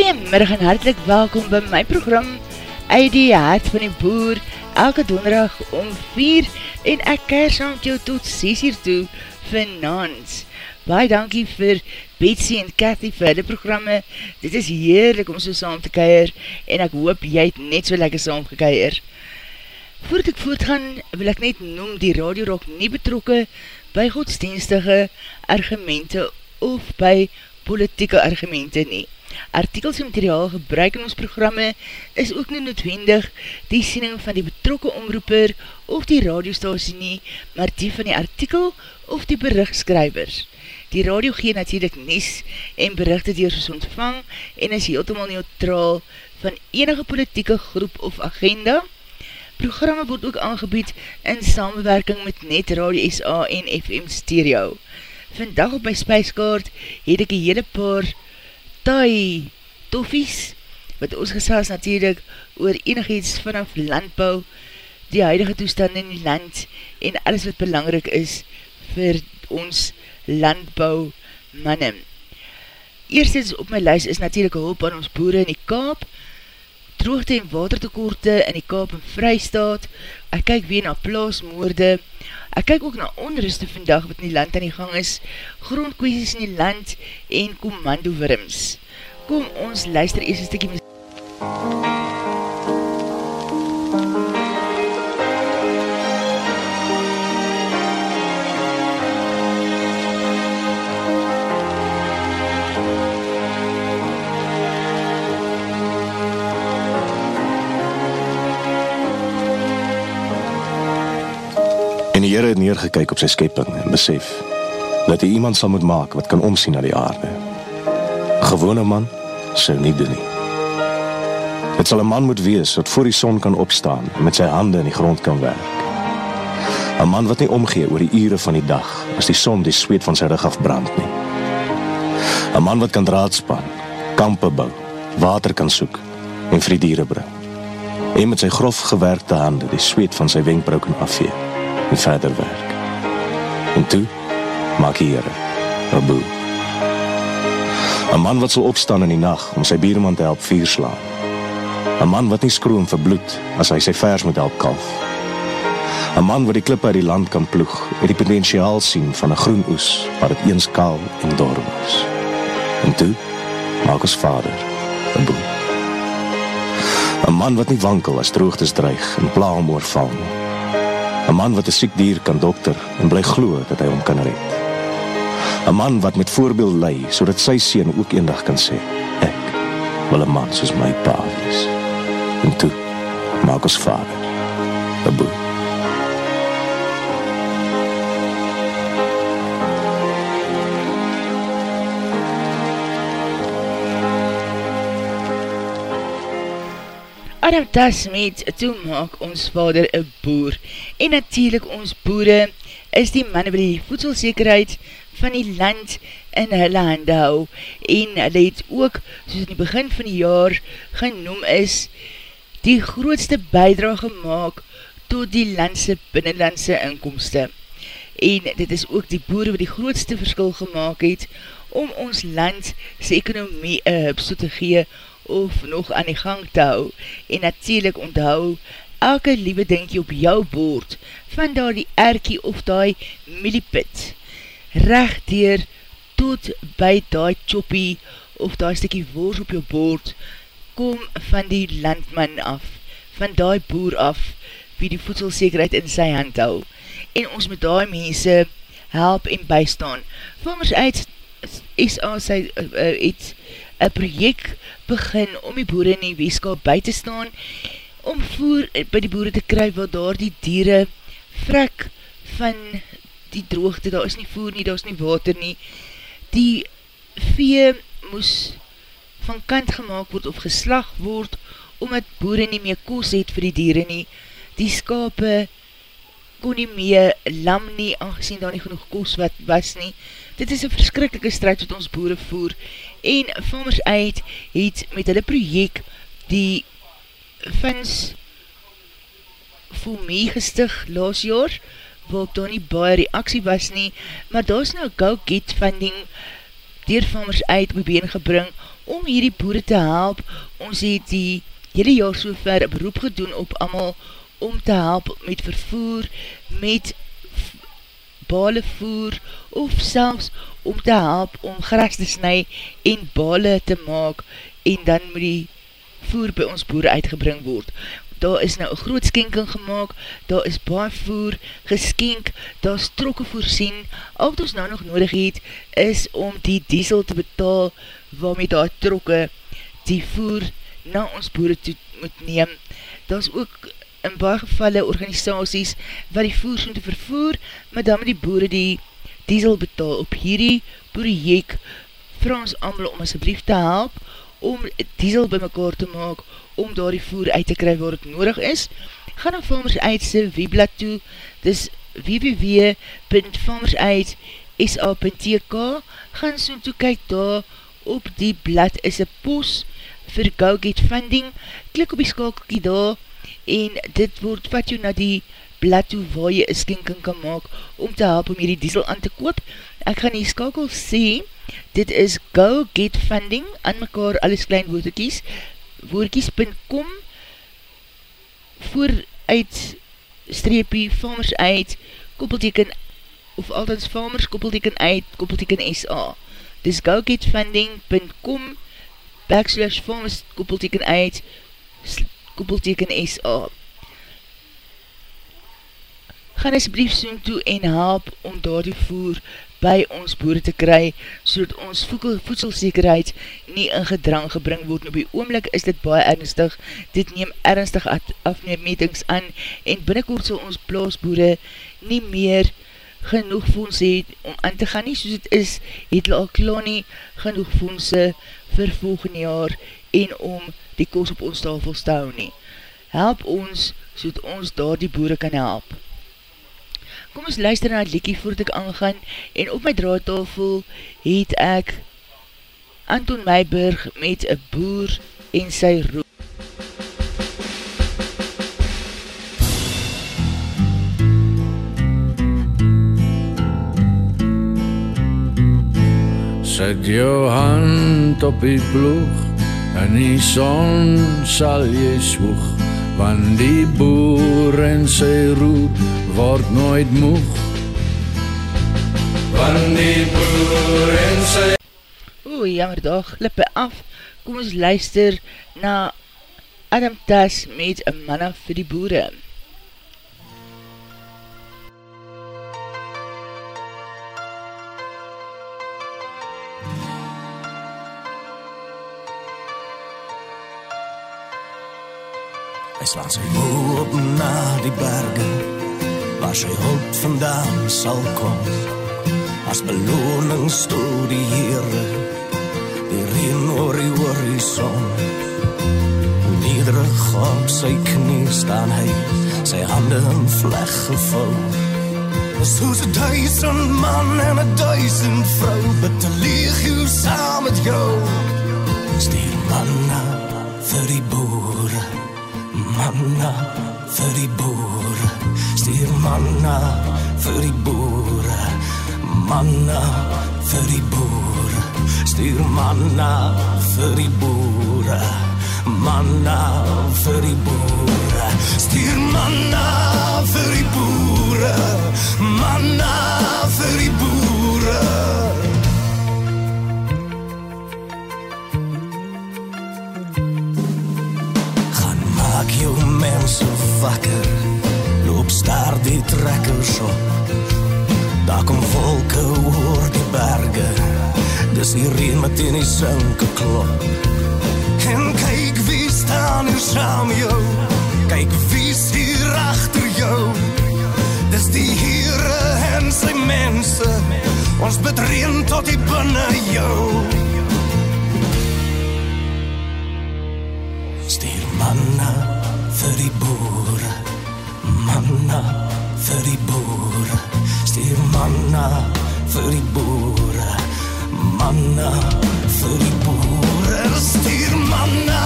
Goeiemiddag en hartelijk welkom by my program uit die hart van die boer, elke donderdag om 4 en ek keir saam met jou tot 6 uur toe vanavond. Baie dankie vir Betsy en Cathy vir die programme. Dit is heerlik om so saam te keir en ek hoop jy het net so lekker saam gekeir. Voordat ek voortgaan, wil ek net noem die Radio Rock nie betrokke by godsdienstige argumente of by politieke argumente nie. Artikels en materiaal gebruik in ons programme is ook nie noodwendig die siening van die betrokke omroeper of die radiostasie nie, maar die van die artikel of die berichtskrywers. Die radio gee natuurlijk nies en berichte dier soos ontvang en is heeltemal neutraal van enige politieke groep of agenda. Programme word ook aangebied in samenwerking met Net Radio SA en FM Stereo. Vandag op my spijskaart het ek een hele paar taai toffies, wat ons gesels natuurlijk oor enig iets vanaf landbouw, die huidige toestand in die land en alles wat belangrijk is vir ons landbouw manne. Eerstens op my lijst is natuurlijk hulp aan ons boere in die kaap, droogte en watertekorte in die kaap en vrystaat, ek kyk weer na plaasmoorde, ek kyk ook na onruste vandag wat in die land aan die gang is, grondkwesies in die land en commando-wurms. Kom ons luister eerst een stikkie muziek. En die Heere het neergekyk op sy skepping en besef, dat hy iemand sal moet maak wat kan omsien na die aarde. Gewone man sal nie doen nie. Het sal een man moet wees wat voor die son kan opstaan en met sy hande in die grond kan werk. Een man wat nie omgee oor die ure van die dag as die son die zweet van sy rug afbrand nie. Een man wat kan draadspan, kampe bou, water kan soek en vir die dieren bring. En met sy grof gewerkte hande die zweet van sy wenkbrou kan afvee en verder werk. En toe maak die een boel. Een man wat sal opstaan in die nacht om sy bierman te help vier slaan. Een man wat nie skroom vir bloed as hy sy vers moet help kalf. Een man wat die klip uit die land kan ploeg en die potentiaal sien van een groen oes waar het eens kaal en dorm is. En toe maak ons vader een boel. Een man wat nie wankel as droogtes dreig en pla om oorval nie. Een man wat een siek dier kan dokter en bly glo dat hy hom kan red. Een man wat met voorbeeld lei, so dat sy sien ook een dag kan sê, ek wil een man soos my pa wees. En toe, maak ons vader, een boel. Adam Tasmet, toe maak ons vader een boer. En natuurlijk ons boere is die manne by die voedselzekerheid van die land in hulle hande hou. En hulle het ook, soos in die begin van die jaar genoem is, die grootste bijdrage gemaakt tot die landse binnenlandse inkomste. En dit is ook die boere wat die grootste verskil gemaakt het om ons land sy ekonomie een hupsel te gee of nog aan die gang te hou en natuurlijk onthou elke liewe dinkie op jou boord van daar die erkie of die millipit recht dier tot by die choppie of die stikkie woord op jou boord kom van die landman af van die boer af wie die voedselzekerheid in sy hand hou. En ons met die mense help en bystaan. Vormers uit is al sy uh, uh, het een project begin om die boere in die weeskap by te staan, om voer by die boere te kry, wat daar die dieren vrek van die droogte, daar is nie voer nie, daar is nie water nie, die vee moes van kant gemaakt word of geslag word, omdat boere nie meer koos het vir die dieren nie. Die skape kon nie meer lam nie, aangezien daar nie genoeg koos wat was nie. Dit is een verskrikkelike strijd wat ons boere voer. En Farmers Aid het met hulle project die Fins voor my gestig laas jaar, wat daar nie baie reaksie was nie, maar daar is nou Go Get Funding dier Farmers Aid op been gebring om hierdie boere te help. Ons het die hele jaar so ver beroep gedoen op amal om te help met vervoer, met bale voer, of selfs om te help om gras te snu en bale te maak, en dan moet die voer by ons boere uitgebring word. Daar is nou een groot skenking gemaakt, daar is baie voer geskenk, daar is trokke voorsien, al wat ons nou nog nodig het, is om die diesel te betaal, waarmee daar trokke die voer na ons boere toe moet neem. Daar is ook in baie gevalle organisaties wat die voer soen te vervoer, maar dan moet die boere die diesel betaal. Op hierdie projek Frans Amel om asjeblief te help om diesel by mekaar te maak om daar die voer uit te kry waar het nodig is. Ga na Farmers Uit sy webblad toe, dis www.farmersuit.sa.tk gaan soen toe kyk daar. Op die blad is een pos vir Go Get Funding, klik op die skakelkie daar en dit word wat jou na die blad toe waar jy een skinking kan maak om te help om hierdie diesel aan te koop. Ek gaan die skakel sê, dit is Go Get Funding, aan mekaar alles klein woordekies, woordekies.com vooruit streepie, farmers uit, koppelteken, of althans farmers, koppelteken uit, koppelteken SA. Dis gogetfunding.com backslash farmers, koppelteken uit, koppelteken SA. Gaan asblief soen toe en help om daar die voer by ons boere te kry, so dat ons voedselzekerheid nie in gedrang gebring word. Op die oomlik is dit baie ernstig, dit neem ernstig afneemmetings aan, en binnenkort sal ons plaasboere nie meer genoeg fondse het om aan te gaan nie, soos het is, het hulle al klaar nie genoeg fondse vir volgende jaar, en om die koos op ons tafel stou nie. Help ons, so ons daar die boere kan help. Kom ons luister na het liekie voordat ek aangaan en op my draadtafel het ek Anton Meiburg met een boer en sy roep. Zet jou hand op die ploeg en die son sal jy swoeg want die boer en sy roep word nooit moeg. Van die boer en sy Oeh, jammer dag, lippe af. Kom ons luister na Adam Tas met een manna vir die boere Hy slaan sy hoop na die berge waar sy hulp vandaan sal kom. As beloning stoor die Heere, die reen oor die horizon. Nederig op sy knie staan hy, sy hande in vleg gevou. Soos een duisend man en een duisend vrou, bet te leeg jou saam met jou. Stier manna vir die manna vir die boere stuur manna vir die boere manna vir die boere stuur manna vir die boere manna vir die boere stuur manna vir die boere manna vir die boere maak jou mense wakker. Loop staar die trekkers op. Daar kom volke oor die berge. Dis die reën wat in die sinke klop. En kyk wie staan hier saam jou. Kyk wie is hier agter jou. Dis die Here en sy mense. Ons bid reën tot die binne jou. Stuur manna för i bor. Manna för i bor. Styr manna för i bor. Manna för i bor. Styr manna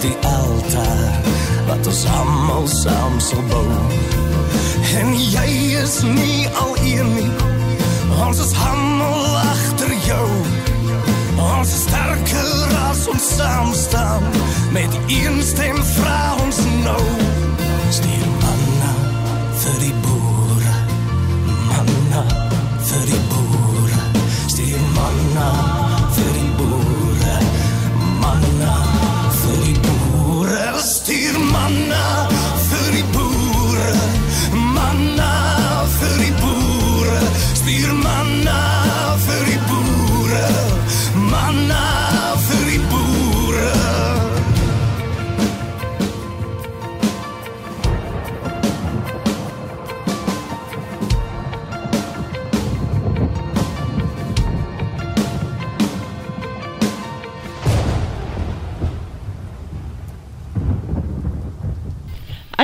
die altaar wat ons allemaal saam sal bou. En jy is nie al een nie, ons is allemaal achter jou. Ons is sterker as ons saam staan, met een stem vraag ons nou. Stuur manna vir die boere,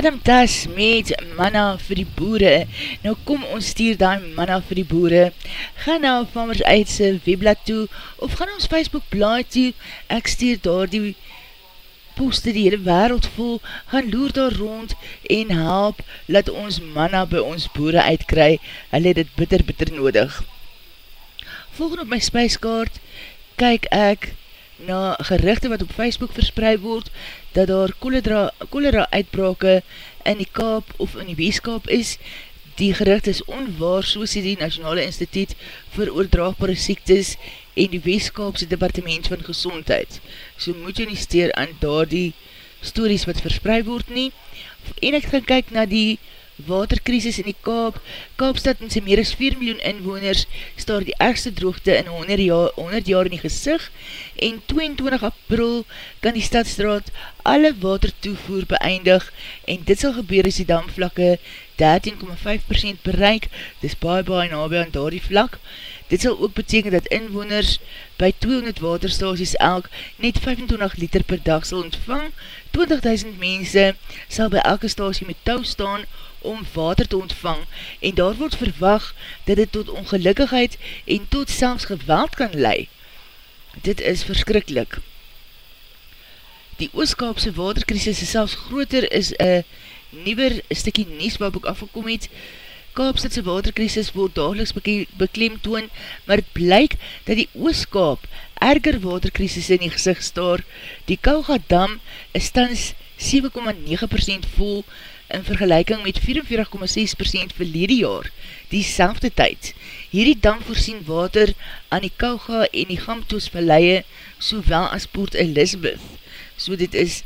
Adam Tas met manna vir die boere. Nou kom ons stuur die manna vir die boere. Ga na Farmers Eidse webblad toe of ga na ons Facebook blaad toe. Ek stuur daar die poste die hele wereld vol. Gaan loer daar rond en help laat ons manna by ons boere uitkry. Hulle het dit bitter bitter nodig. Volgende op my spijskaart kyk ek na gerichte wat op Facebook verspreid word, dat daar cholera, cholera uitbrake in die Kaap of in die Weeskaap is. Die gericht is onwaar, so sê die Nationale Instituut vir oordraagbare siektes en die Weeskaapse Departement van Gezondheid. So moet jy nie steer aan daar die stories wat verspreid word nie. En ek gaan kyk na die waterkrisis in die Kaap. Kaapstad met sy meer as 4 miljoen inwoners staar die ergste droogte in 100 jaar, 100 jaar in die gezicht en 22 april kan die stadstraat alle water toevoer beëindig en dit sal gebeur as die damvlakke 13,5% bereik, dis baie baie nabij aan daar die vlak. Dit sal ook beteken dat inwoners by 200 waterstasies elk net 25 liter per dag sal ontvang. 20.000 mense sal by elke stasie met touw staan om water te ontvang en daar word verwag dat dit tot ongelukkigheid en tot selfs geweld kan lei. Dit is verskrikkelijk. Die ooskaapse waterkrisis is selfs groter is een nieuwer stikkie nies waarop ek afgekom het. Kaapstadse waterkrisis word dageliks beklem toon, maar het blyk dat die ooskaap erger waterkrisis in die gezicht staar. Die Kauga dam is tans 7,9% vol in vergelijking met 44,6% verlede jaar, die selfde tyd. Hierdie dam voorsien water aan die Kauga en die Gamtoos verleie, sowel as Port Elizabeth. So dit is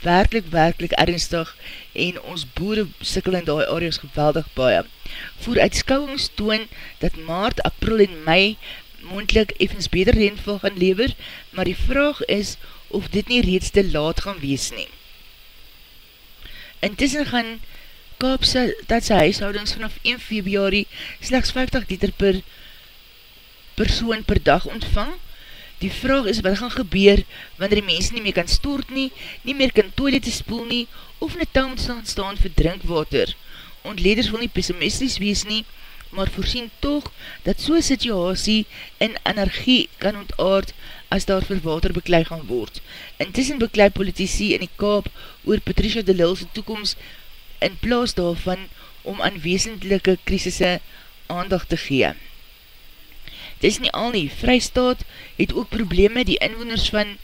werkelijk, werkelijk ernstig en ons boere sikkel in die areas geweldig baie. Voor uitskouwings toon dat maart, april en mei moendlik evens beter reenval gaan lever, maar die vraag is of dit nie reeds te laat gaan wees neem. Intussen gaan Kaapse dat sy huishoudings vanaf 1 februari slechts 50 liter per persoon per dag ontvang. Die vraag is wat gaan gebeur wanneer die mens nie meer kan stoort nie, nie meer kan toilette spoel nie, of in die touw moet staan vir drinkwater. Ontleders wil nie pessimisties wees nie, maar voorsien toch dat so'n situasie in energie kan ontaard as daar vir water beklei gaan word. Intussen beklei politici in die Kaap oor Patricia de Lille's toekomst in plaas daarvan om aan weesendelike krisisse aandag te gee. Dit is nie al nie, Vrystaat het ook probleme, die inwoners van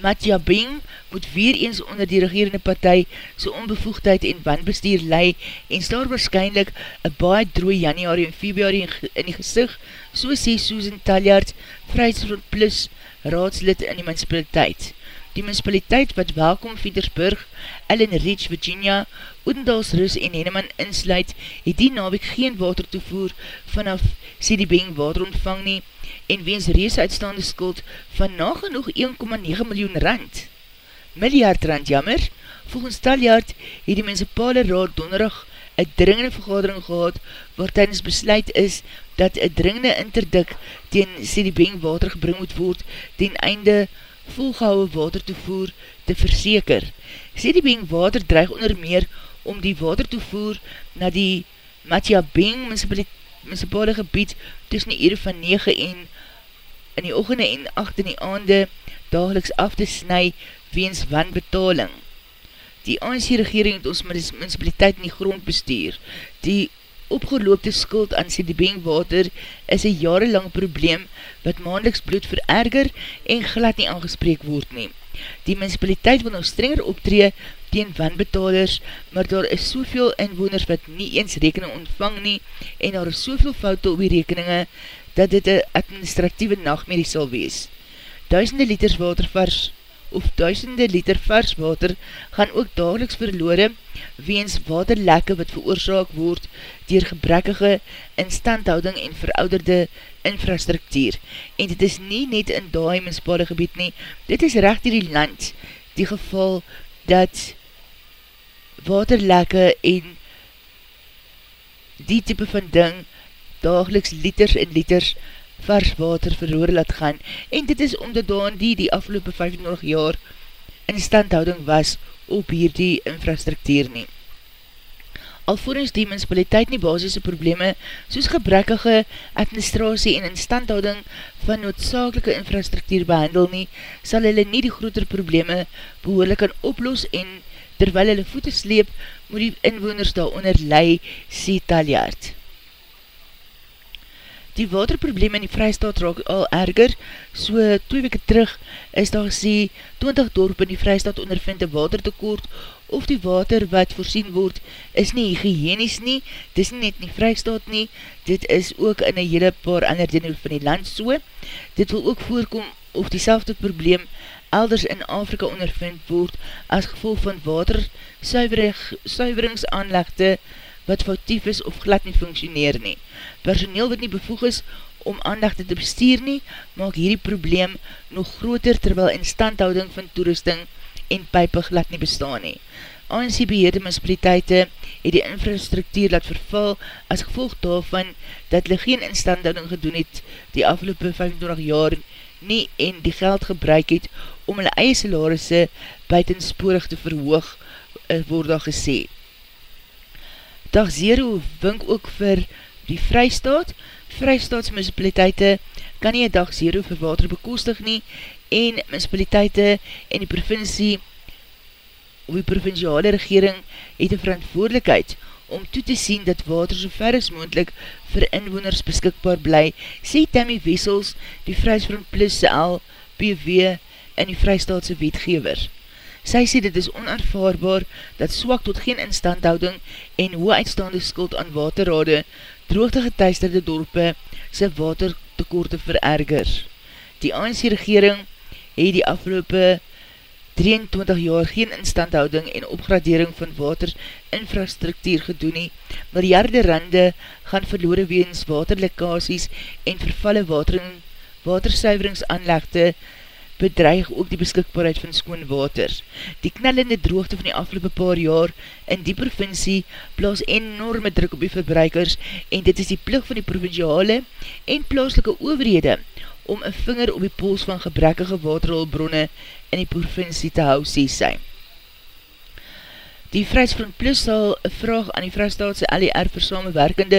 Matjabing moet weer eens onder die regerende partij so onbevoegdheid en wanbestuur lei en staar waarschijnlijk een baie drooi januari en februari in die gezicht, so sê Susan Taljard, Vrystaat Plus raadslid in die municipaliteit. Die municipaliteit wat welkom Petersburg, Ellen Ridge, Virginia, Oendalsrus en Henneman insluit, het die nawek geen water toevoer vanaf CDBing water ontvang nie en weens rees uitstaande skuld van nagenoeg 1,9 miljoen rand. Miljard rand jammer, volgens Taljaard het die municipale raad donderig een dringende vergadering gehad waar tydens besluit is dat een dringende interdik teen CDBing water gebring moet word ten einde volgehouwe water toevoer te verseker. CDBing water dreig onder meer om die water toevoer na die Matjabing municipale gebied tussen die ere van 9 en in die ochende en 8 in die aande dageliks af te snu weens wanbetaling. Die ANC regering het ons municipaliteit in die grond bestuur. Die opgeloopte skuld aan Sedibeng water is een jarenlang probleem wat maandeliks bloed vererger en glad nie aangespreek word nie. Die municipaliteit wil nou strenger optree teen wanbetalers, maar daar is soveel inwoners wat nie eens rekening ontvang nie en daar is soveel foute op die rekeninge dat dit een administratieve nachtmerrie sal wees. Duisende liters water vars of duisende liter vars water gaan ook dageliks verloore weens waterlekke wat veroorzaak word dier gebrekkige instandhouding en verouderde infrastruktuur. En dit is nie net in daai menspade gebied nie, dit is recht hier die land die geval dat waterlekke en die type van ding dageliks liters en liters vars water verloor laat gaan en dit is omdat daan die die afgelopen 25 jaar in standhouding was op hierdie infrastruktuur nie. Alvorens die municipaliteit nie basisse probleme soos gebrekkige administratie en instandhouding van noodzakelike infrastruktuur behandel nie, sal hulle nie die groter probleme behoorlik kan oplos en terwyl hulle voete sleep, moet die inwoners daaronder lei, sê Taljaard. Die waterprobleem in die Vrystaat raak al erger, so 2 weke terug is daar gesê 20 dorp in die Vrystaat ondervind een watertekort of die water wat voorsien word is nie hygienies nie, dit is nie net in die Vrystaat nie, dit is ook in een hele paar ander deel van die land so. Dit wil ook voorkom of die selfde probleem elders in Afrika ondervind word as gevolg van water suiveringsaanlegte wat foutief is of glad nie functioneer nie. Personeel wat nie bevoeg is om aandachte te bestuur nie, maak hierdie probleem nog groter terwyl instandhouding van toerusting en pype glad nie bestaan nie. ANC beheerde municipaliteite het die infrastruktuur laat verval as gevolg daarvan dat hulle geen instandhouding gedoen het die afgelopen 25 jaar nie en die geld gebruik het om hulle eie salarisse buitensporig te verhoog, eh, word daar gesê. Dag Zero wink ook vir die Vrystaat. Vrystaatsmunicipaliteite kan nie een dag Zero vir water bekostig nie en municipaliteite en die provincie of die provinciale regering het een verantwoordelikheid om toe te sien dat water so ver as moendlik vir inwoners beskikbaar bly, sê Tammy Wessels, die Vrijsfront Plus CL, PW en die Vrystaatse wetgever. Sy sê dit is onaanvaarbaar dat swak tot geen instandhouding en hoe uitstaande skuld aan waterrade droogte getuisterde dorpe sy watertekorte vererger. Die ANC regering het die afgelopen 23 jaar geen instandhouding en opgradering van waterinfrastruktuur gedoen nie, miljarde rande gaan verloore weens waterlekasies en vervalle watersuiveringsaanlegte bedreig ook die beskikbaarheid van skoon water. Die knellende droogte van die afgelopen paar jaar in die provincie plaas enorme druk op die verbruikers en dit is die plug van die provinciale en plaaslike overhede om een vinger op die pols van gebrekkige waterhulbronne in die provincie te hou, sê sy. Die Vrijsfront Plus sal een vraag aan die Vrijstaatse LER vir samenwerkende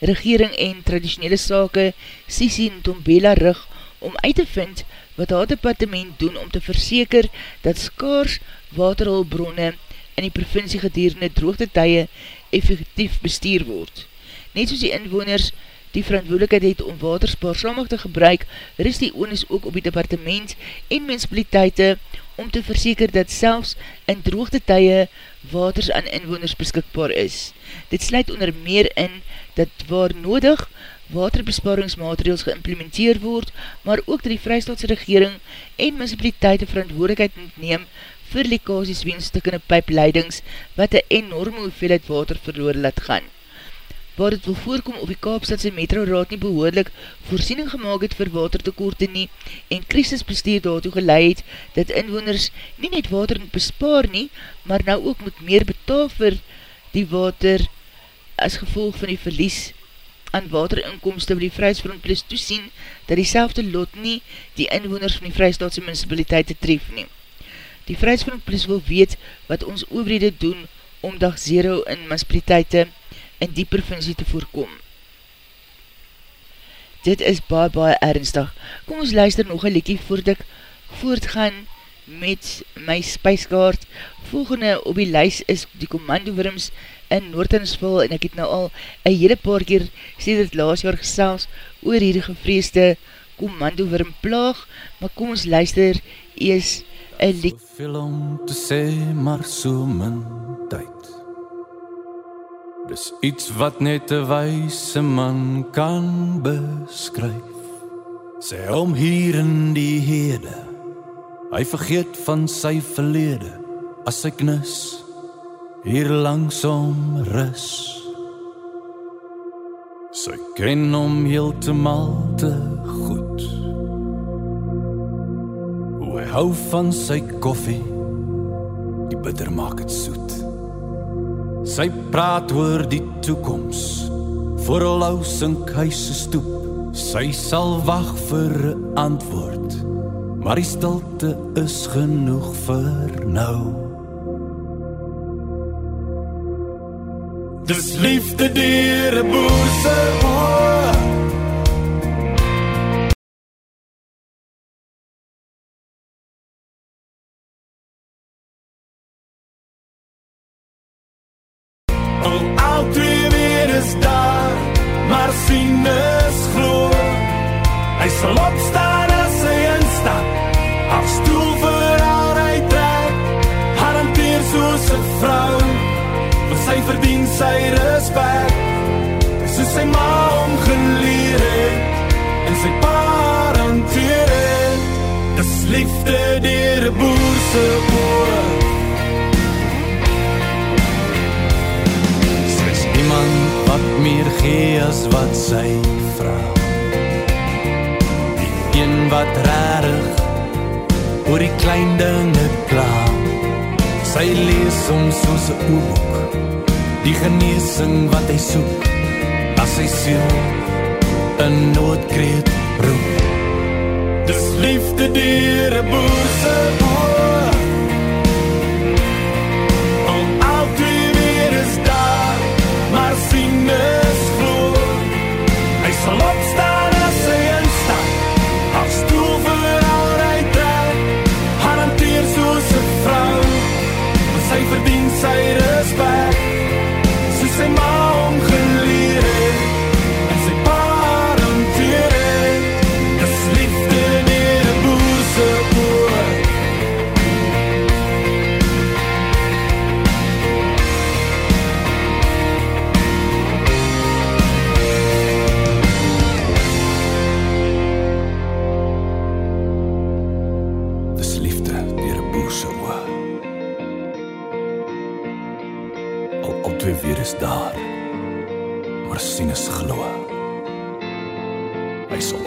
regering en traditionele sake Sisi Ntombela rug om uit te vind wat haar departement doen om te verseker dat skaars waterhulbronne in die provincie gedierende droogte tye effectief bestuur word. Net soos die inwoners die verantwoordelikheid het om water spaarsamig te gebruik, ris die onis ook op die departement en mensibiliteite om te verseker dat selfs in droogte tye waters aan inwoners beskikbaar is. Dit sluit onder meer in dat waar nodig waterbesparingsmaatregels geïmplementeer word, maar ook dat die Vrystaatse regering en municipaliteite verantwoordigheid moet neem vir lekasies weenstukkende pijpleidings wat een enorme hoeveelheid water verloor laat gaan. Waar het wil voorkom op die Kaapstadse metro raad nie behoorlik voorsiening gemaakt het vir watertekorte nie en krisisbestuur daartoe geleid dat inwoners nie net water moet bespaar nie, maar nou ook moet meer betaal vir die water as gevolg van die verlies aan waterinkomste wil die Vrijsfront Plus toesien dat die selfde lot nie die inwoners van die Vrijstaatse municipaliteit te tref nie. Die Vrijsfront Plus wil weet wat ons overhede doen om dag zero in municipaliteite in die provincie te voorkom. Dit is baie baie ernstig. Kom ons luister nog een liekie voordat ek voortgaan met my spijskaart. Volgende op die lys is die Commando-Wurms in Noordinsville en ek het nou al een hele paar keer sê dit laas jaar gesels oor hierdie gevreesde Commando-Wurm plaag, maar kom ons luister ees een lied. Veel om te sê, maar so min tyd. Dis iets wat net een wijse man kan beskryf. Sê om hier in die hede, hy vergeet van sy verlede, as hy knis, hier langsom rus. Sy ken om heel te goed. Hoe hy hou van sy koffie, die bitter maak het soet. Sy praat oor die toekoms, voor al ou sink hy se stoep. Sy sal wag vir 'n antwoord, maar die stilte is genoeg vir nou. Dis liefde deur 'n boer se oë. Klein dinge kla. Sy lees soms soos 'n oopboek die genesing wat hy soek. As sy siel 'n noodkreet roep. Dis liefde deur 'n boer se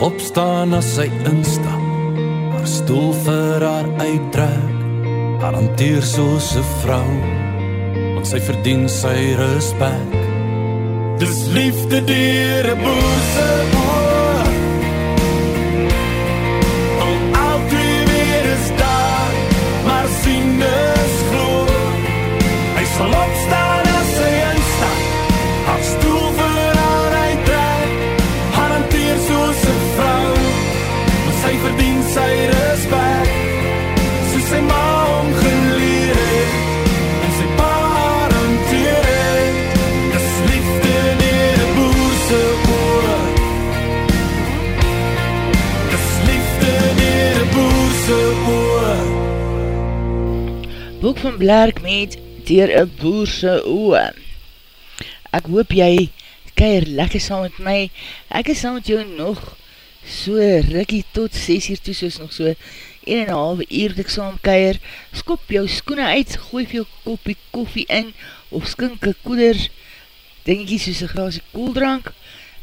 opstaan as hy instap. Haar stoel vir haar uittrek. Haar hanteer soos 'n vrou. Want sy verdien sy respek. Dis liefde deur 'n boer van Blerk met Dier een boerse oe. Ek hoop jy keir lekker saam met my. Ek is saam met jou nog so rikkie tot 6 uur toe, soos nog so 1 en een halve uur ek saam keir. Skop jou skoene uit, gooi vir jou kopie koffie in, of skink een koeder, dingetjie soos een glasie koeldrank.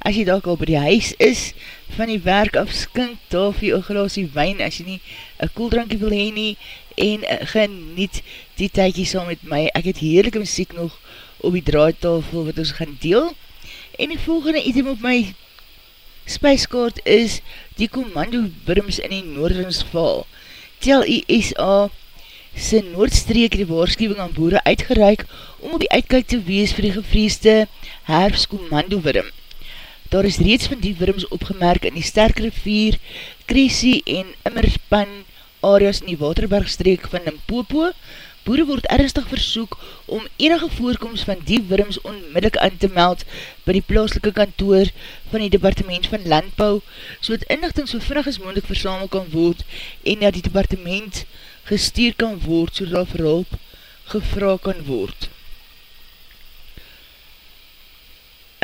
As jy dalk al by die huis is, van die werk af skink vir jou glasie wijn, as jy nie een koeldrankie wil heen nie, en uh, geniet die tydjie saam met my. Ek het heerlijke muziek nog op die draaitafel wat ons gaan deel. En die volgende item op my spijskaart is die Commando Wurms in die Noordingsval. Tel ISA sy Noordstreek die waarschuwing aan boere uitgereik om op die uitkijk te wees vir die gevreesde herfst Commando Wurm. Daar is reeds van die wurms opgemerk in die sterk rivier, Kresie en Immerspan areas in die Waterbergstreek van Limpopo. Boere word ernstig versoek om enige voorkomst van die wurms onmiddellik aan te meld by die plaaslike kantoor van die departement van landbouw, so het inlichting so vinnig as moeilijk versamel kan word en dat die departement gestuur kan word, so dat vir hulp gevra kan word.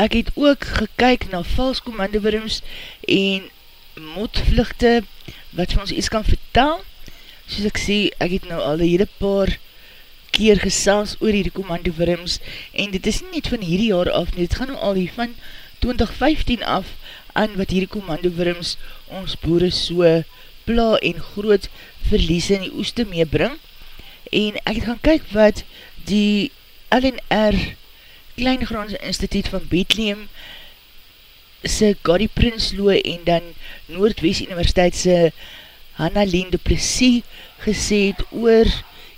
Ek het ook gekyk na vals komandowurms en motvluchte wat vir ons iets kan vertel. Soos ek sê, ek het nou al die hele paar keer gesels oor hierdie komandowurms en dit is nie van hierdie jaar af nie, dit gaan nou al hier van 2015 af aan wat hierdie komandowurms ons boere so pla en groot verlies in die oeste meebring en ek het gaan kyk wat die LNR Kleingraanse Instituut van Bethlehem se Gary Prinsloo en dan Noordwest Universiteit se Hanna Leen de Plessis gesê het oor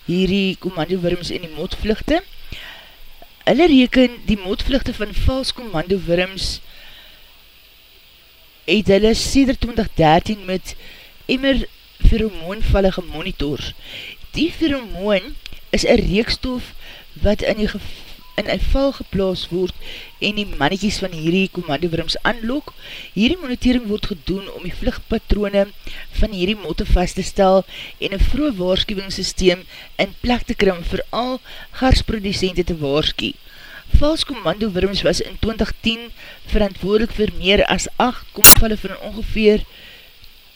hierdie commandowurms en die motvluchte. Hulle reken die motvluchte van vals commandowurms het hulle sêder 2013 met immer pheromoonvalle gemonitor. Die pheromoon is een reekstof wat in die geval in een val geplaas word en die mannetjies van hierdie komandowurms aanlok. Hierdie monitering word gedoen om die vlugpatrone van hierdie motte vast te stel en een vroege waarschuwingssysteem in plek te krim vir al garsproducente te waarskie. Vals komandowurms was in 2010 verantwoordelik vir meer as 8 komvalle van ongeveer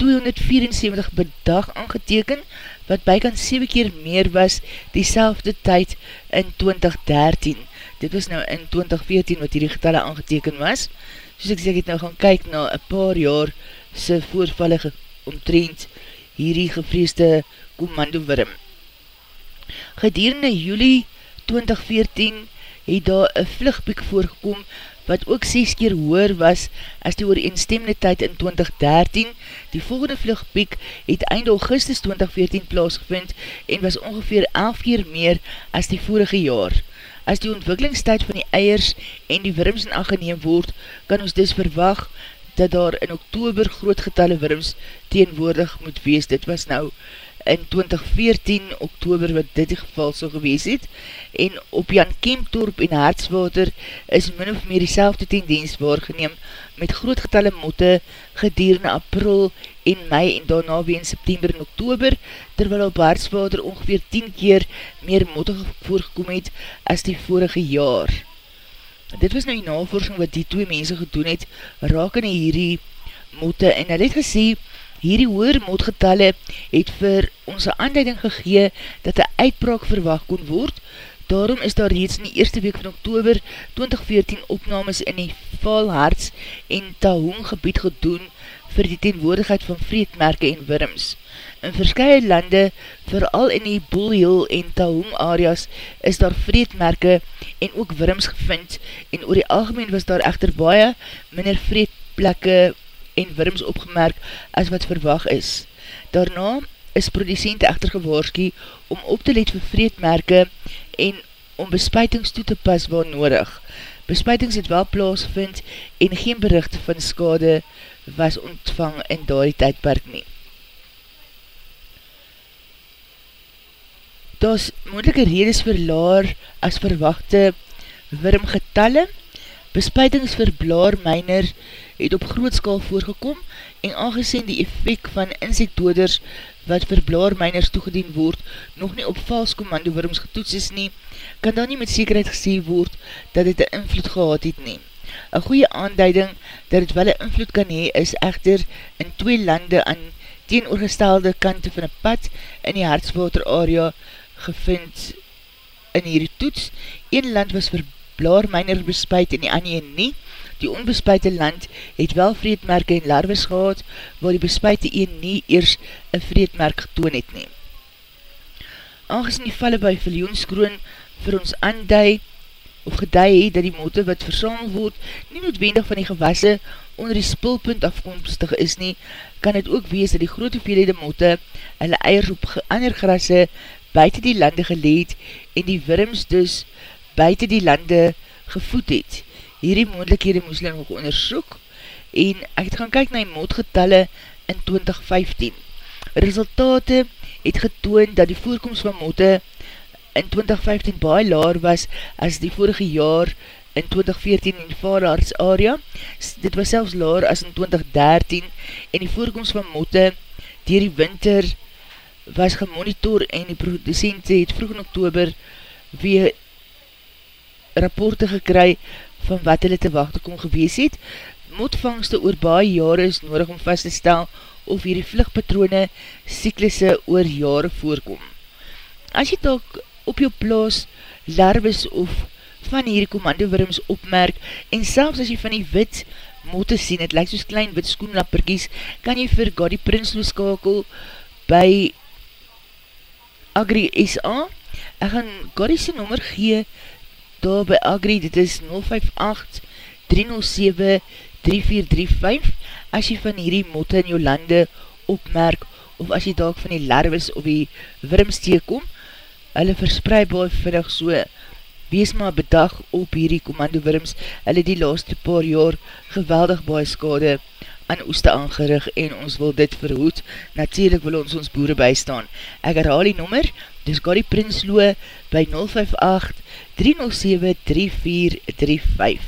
274 bedag aangeteken, wat bykans 7 keer meer was die selfde tyd in 2013 dit was nou in 2014 wat hierdie getalle aangeteken was, soos ek sê, ek het nou gaan kyk na een paar jaar sy voorvallige omtrend hierdie gevreesde commandowurm. Gedierende juli 2014 het daar een vlugpiek voorgekom wat ook 6 keer hoër was as die ooreenstemde tyd in 2013. Die volgende vlugpiek het eind augustus 2014 plaasgevind en was ongeveer 11 keer meer as die vorige jaar. As die ontwikkelingstijd van die eiers en die wurms in aangeneem word, kan ons dus verwag dat daar in oktober groot getalle wurms teenwoordig moet wees. Dit was nou in 2014 oktober wat dit die geval so gewees het en op Jan Kemptorp en Hartswater is min of meer die selfde tendens waargeneem met groot getalle motte gedierende april en mei en daarna weer in september en oktober terwyl op Hartswater ongeveer 10 keer meer motte voorgekom het as die vorige jaar. Dit was nou die navorsing wat die twee mense gedoen het raak in hierdie motte en hy het gesê Hierdie hoer moedgetalle het vir ons aanduiding gegee dat die uitbraak verwacht kon word. Daarom is daar reeds in die eerste week van oktober 2014 opnames in die Valharts en Tahoon gebied gedoen vir die teenwoordigheid van vreedmerke en wurms. In verskye lande, vooral in die Boelhiel en Tahoon areas, is daar vreedmerke en ook wurms gevind en oor die algemeen was daar echter baie minder vreedplekke en wurms opgemerk as wat verwag is. Daarna is producent echter gewaarskie om op te let vir vreedmerke en om bespuitings toe te pas waar nodig. Bespuitings het wel plaasgevind en geen bericht van skade was ontvang in daardie tydperk nie. Daar is moedelike redes vir laar as verwachte wurmgetalle. Bespuitings vir blaarmijner het op grootskaal voorgekom en aangezien die effect van insektdoders wat vir blaarmijners toegedien word nog nie op vals commandowurms getoets is nie, kan dan nie met zekerheid gesê word dat dit een invloed gehad het nie. Een goeie aanduiding dat het wel een invloed kan hee is echter in twee lande aan teenoorgestelde kante van een pad in die hartswater area gevind in hierdie toets. Een land was vir blaarmijner bespuit en die ander nie, Die onbespuite land het wel vreedmerke en larves gehad, waar die bespuite een nie eers een vreedmerk getoon het neem. Aangezien die valle by Viljoenskroon vir ons aandui of gedui het dat die mote wat versamel word nie noodwendig van die gewasse onder die spulpunt afkomstig is nie, kan het ook wees dat die grote veelhede mote hulle eiers op ander grasse buiten die lande geleed en die wurms dus buiten die lande gevoed het hierdie moendlikhede moes hulle nog onderzoek en ek het gaan kyk na die moedgetalle in 2015. Resultate het getoond dat die voorkomst van motte in 2015 baie laar was as die vorige jaar in 2014 in die vaararts area. Dit was selfs laar as in 2013 en die voorkomst van motte dier die winter was gemonitor en die producente het vroeg in oktober weer rapporte gekry van wat hulle te wacht kom gewees het. Motvangste oor baie jare is nodig om vast te stel of hierdie vlugpatrone syklisse oor jare voorkom. As jy dalk op jou plaas larves of van hierdie komandowurms opmerk en selfs as jy van die wit motte sien, het lyk soos klein wit skoenlapperkies, kan jy vir Gadi Prinsloo skakel by Agri SA. Ek gaan Gadi sy nummer gee daar by Agri, dit is 058 307 3435 as jy van hierdie motte in jou lande opmerk of as jy dalk van die larves of die wurmstee kom, hulle verspreid baie vinnig so, wees maar bedag op hierdie commando wurms, hulle die laaste paar jaar geweldig baie skade aan oeste aangerig en ons wil dit verhoed, natuurlijk wil ons ons boere bystaan. Ek herhaal die nommer, dis Gary Prinsloo by 058 307 3435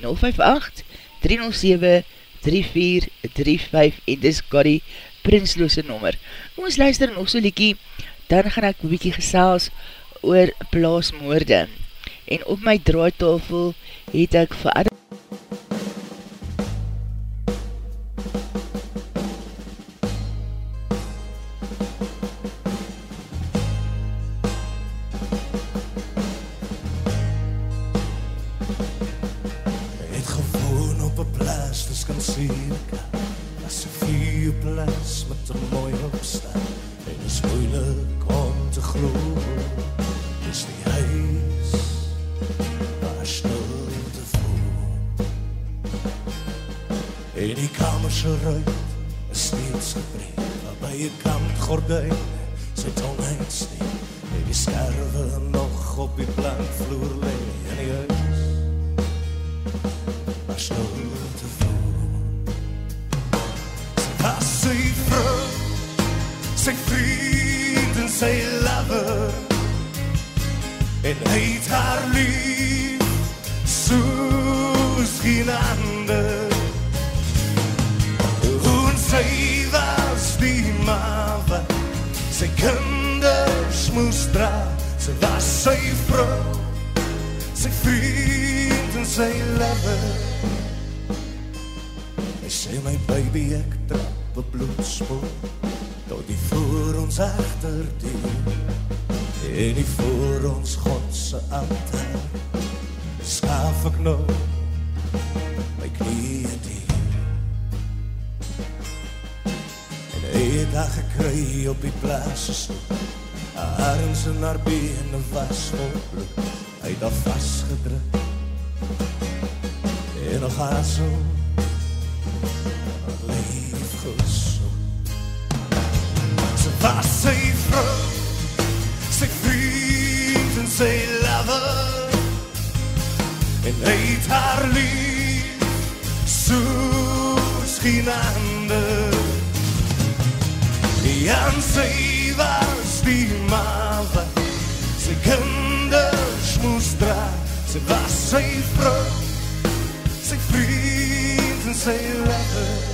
058 307 3435 en dis Gary Prinsloose nommer. Kom ons luister nog so liekie, dan gaan ek wiekie gesels oor plaasmoorde. En op my draaitafel het ek vir Adam circa. ze Sofie plaats met een mooi op staan. En het is moeilijk om te groeien. Is die huis waar stond voor. In die kamerse ruit is steeds gebreid. Waarbij je kant gordijnen zijn tong uitsteekt. En die sterven nog op je plankvloer liggen. En die huis waar stond voor. vrou, sy vriend en sy lover. En hy het haar lief, soos geen ander. En sy was die mawa, sy kinders moest dra, sy was sy vrou, sy vriend en sy lover. Hy sê my baby ek trou. we bloedspoor, tot die voor ons achterdeur En die voor ons Godse altaar, schaaf ik mijn knieën dier. En een dag ik op die plaats, haar ze naar binnen was vol bloed, hij dat vastgedrukt. En nog haar zo. verso. Så bare se frø, se friden, se lover. En etarlig sus hinande. I ansvar stimava, sekunder smustrar. Se var sig frö, se friden, se lover.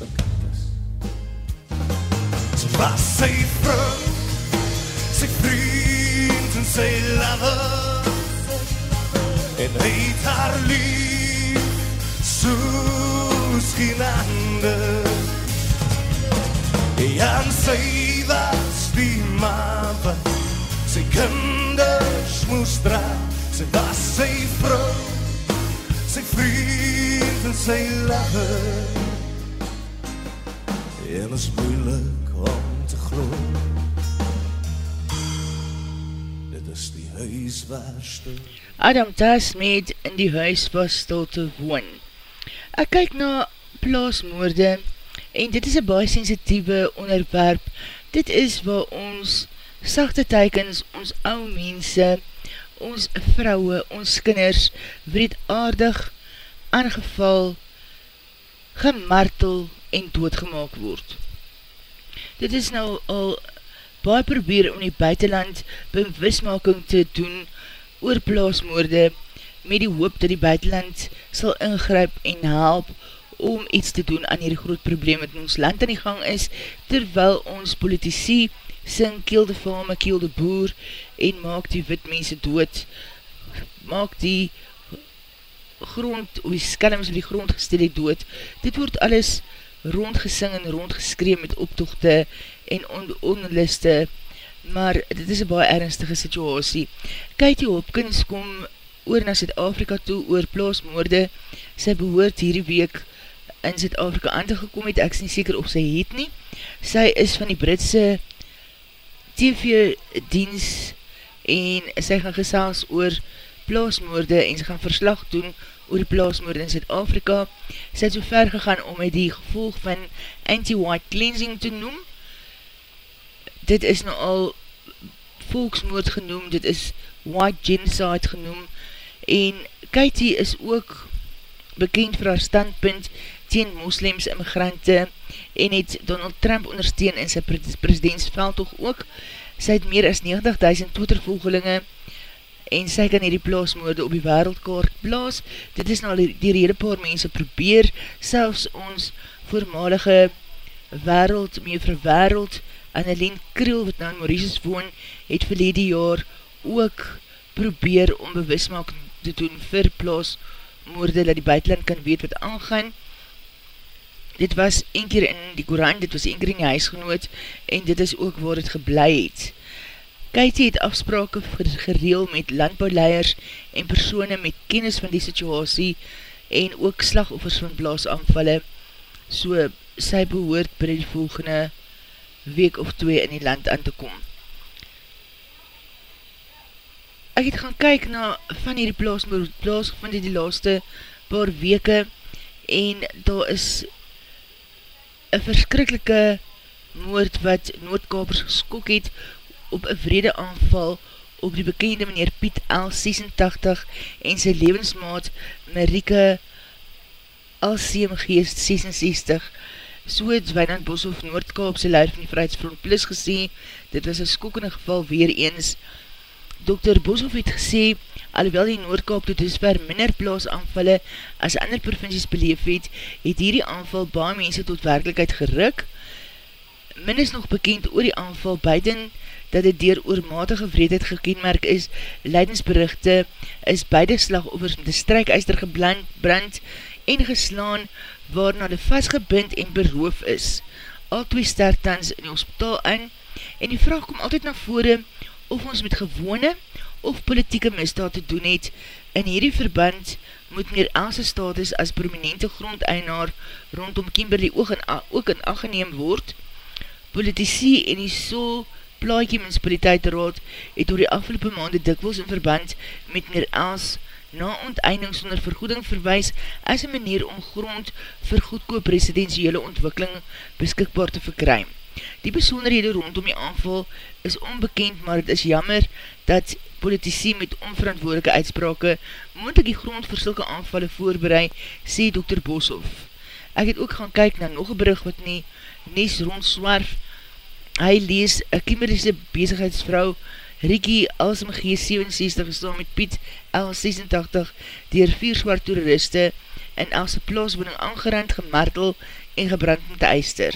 stukkend is. Was zijn vrouw, zijn vriend en zijn lover. en heet haar lief soos geen ander. En sy was die ma wat sy kinders moes dra, sy was sy vrou, sy vriend en sy lover. En is moeilik om te glo. Dit is die huiswerste. Adam Tas met in die huis was stil te woon. Ek kyk na plaasmoorde en dit is een baie sensitieve onderwerp. Dit is waar ons sachte teikens, ons ou mense, ons vrouwe, ons kinders, wreedaardig aangeval, gemartel en doodgemaak word. Dit is nou al baie probeer om die buitenland bewusmaking te doen oor plaasmoorde met die hoop dat die buitenland sal ingryp en help om iets te doen aan hierdie groot probleem wat in ons land in die gang is, terwyl ons politici sing keel de fame, keel de boer en maak die wit mense dood, maak die grond, of die skelms op die grond gestel het dood, dit word alles rondgesing en rondgeskree met optochte en on onliste, maar dit is een baie ernstige situasie. Katie Hopkins kom oor na Zuid-Afrika toe oor plaasmoorde, sy behoort hierdie week in Zuid-Afrika aan te gekom het, ek is nie seker of sy het nie. Sy is van die Britse TV-diens en sy gaan gesels oor plaasmoorde en sy gaan verslag doen oor die plaasmoorde in Zuid-Afrika. Sy het so ver gegaan om met die gevolg van anti-white cleansing te noem. Dit is nou al volksmoord genoem, dit is white genocide genoem en Katie is ook bekend vir haar standpunt teen moslims immigrante en het Donald Trump ondersteun in sy presidentsveld toch ook. Sy het meer as 90.000 Twitter-volgelinge en sy kan hierdie plaasmoorde op die wereldkaart blaas. Dit is nou die rede paar mense probeer, selfs ons voormalige wereld, mevrou wereld, Annelien Kriel, wat nou in Mauritius woon, het verlede jaar ook probeer om bewismaak te doen vir plaasmoorde, dat die buitenland kan weet wat aangaan. Dit was een keer in die Koran, dit was een keer in die huisgenoot, en dit is ook waar het geblei het. Katie het afsprake gereel met landbouleiers en persoene met kennis van die situasie en ook slagoffers van blaasanvalle, so sy behoort by die volgende week of twee in die land aan te kom. Ek het gaan kyk na van hierdie plaas, plaas van die, die laaste paar weke en daar is een verskrikkelike moord wat noodkapers geskok het op een vrede aanval op die bekende meneer Piet L86 en sy levensmaat Marike LCMG 66. So het Wijnand Boshoff Noordkaapse leider van die Vrijheidsfront Plus gesê, dit was een skokkende geval weer eens. Dr. Boshoff het gesê, alhoewel die Noordkaap tot dusver minder plaas aanvalle as ander provincies beleef het, het hierdie aanval baie mense tot werkelijkheid geruk. Min is nog bekend oor die aanval buiten dat het dier oormatige vreedheid gekenmerk is, leidensberichte is beide slagoffers met die strijkeister gebrand en geslaan, waarna die vastgebind en beroof is. Al twee stertans in die hospitaal in, en die vraag kom altyd na vore of ons met gewone of politieke misdaad te doen het. In hierdie verband moet meer Else status as prominente grondeinaar rondom Kimberley ook in, ook in aggeneem word. Politici en die so Plaatjie Municipaliteit Raad het door die afgelopen maande dikwels in verband met meer als na onteinding sonder vergoeding verwijs as een manier om grond vir goedkoop residentiële ontwikkeling beskikbaar te verkry. Die besonderhede rondom die aanval is onbekend, maar het is jammer dat politici met onverantwoordelike uitsprake moendig die grond vir sulke aanvalle voorbereid, sê Dr. Boshoff. Ek het ook gaan kyk na nog een brug wat nie Nes rondswarf hy lees een kiemeriese bezigheidsvrou Riki Alsmg 67 gestaan met Piet L86 dier vier zwart toeriste in Else plaaswoning aangerand, gemartel en gebrand met eister.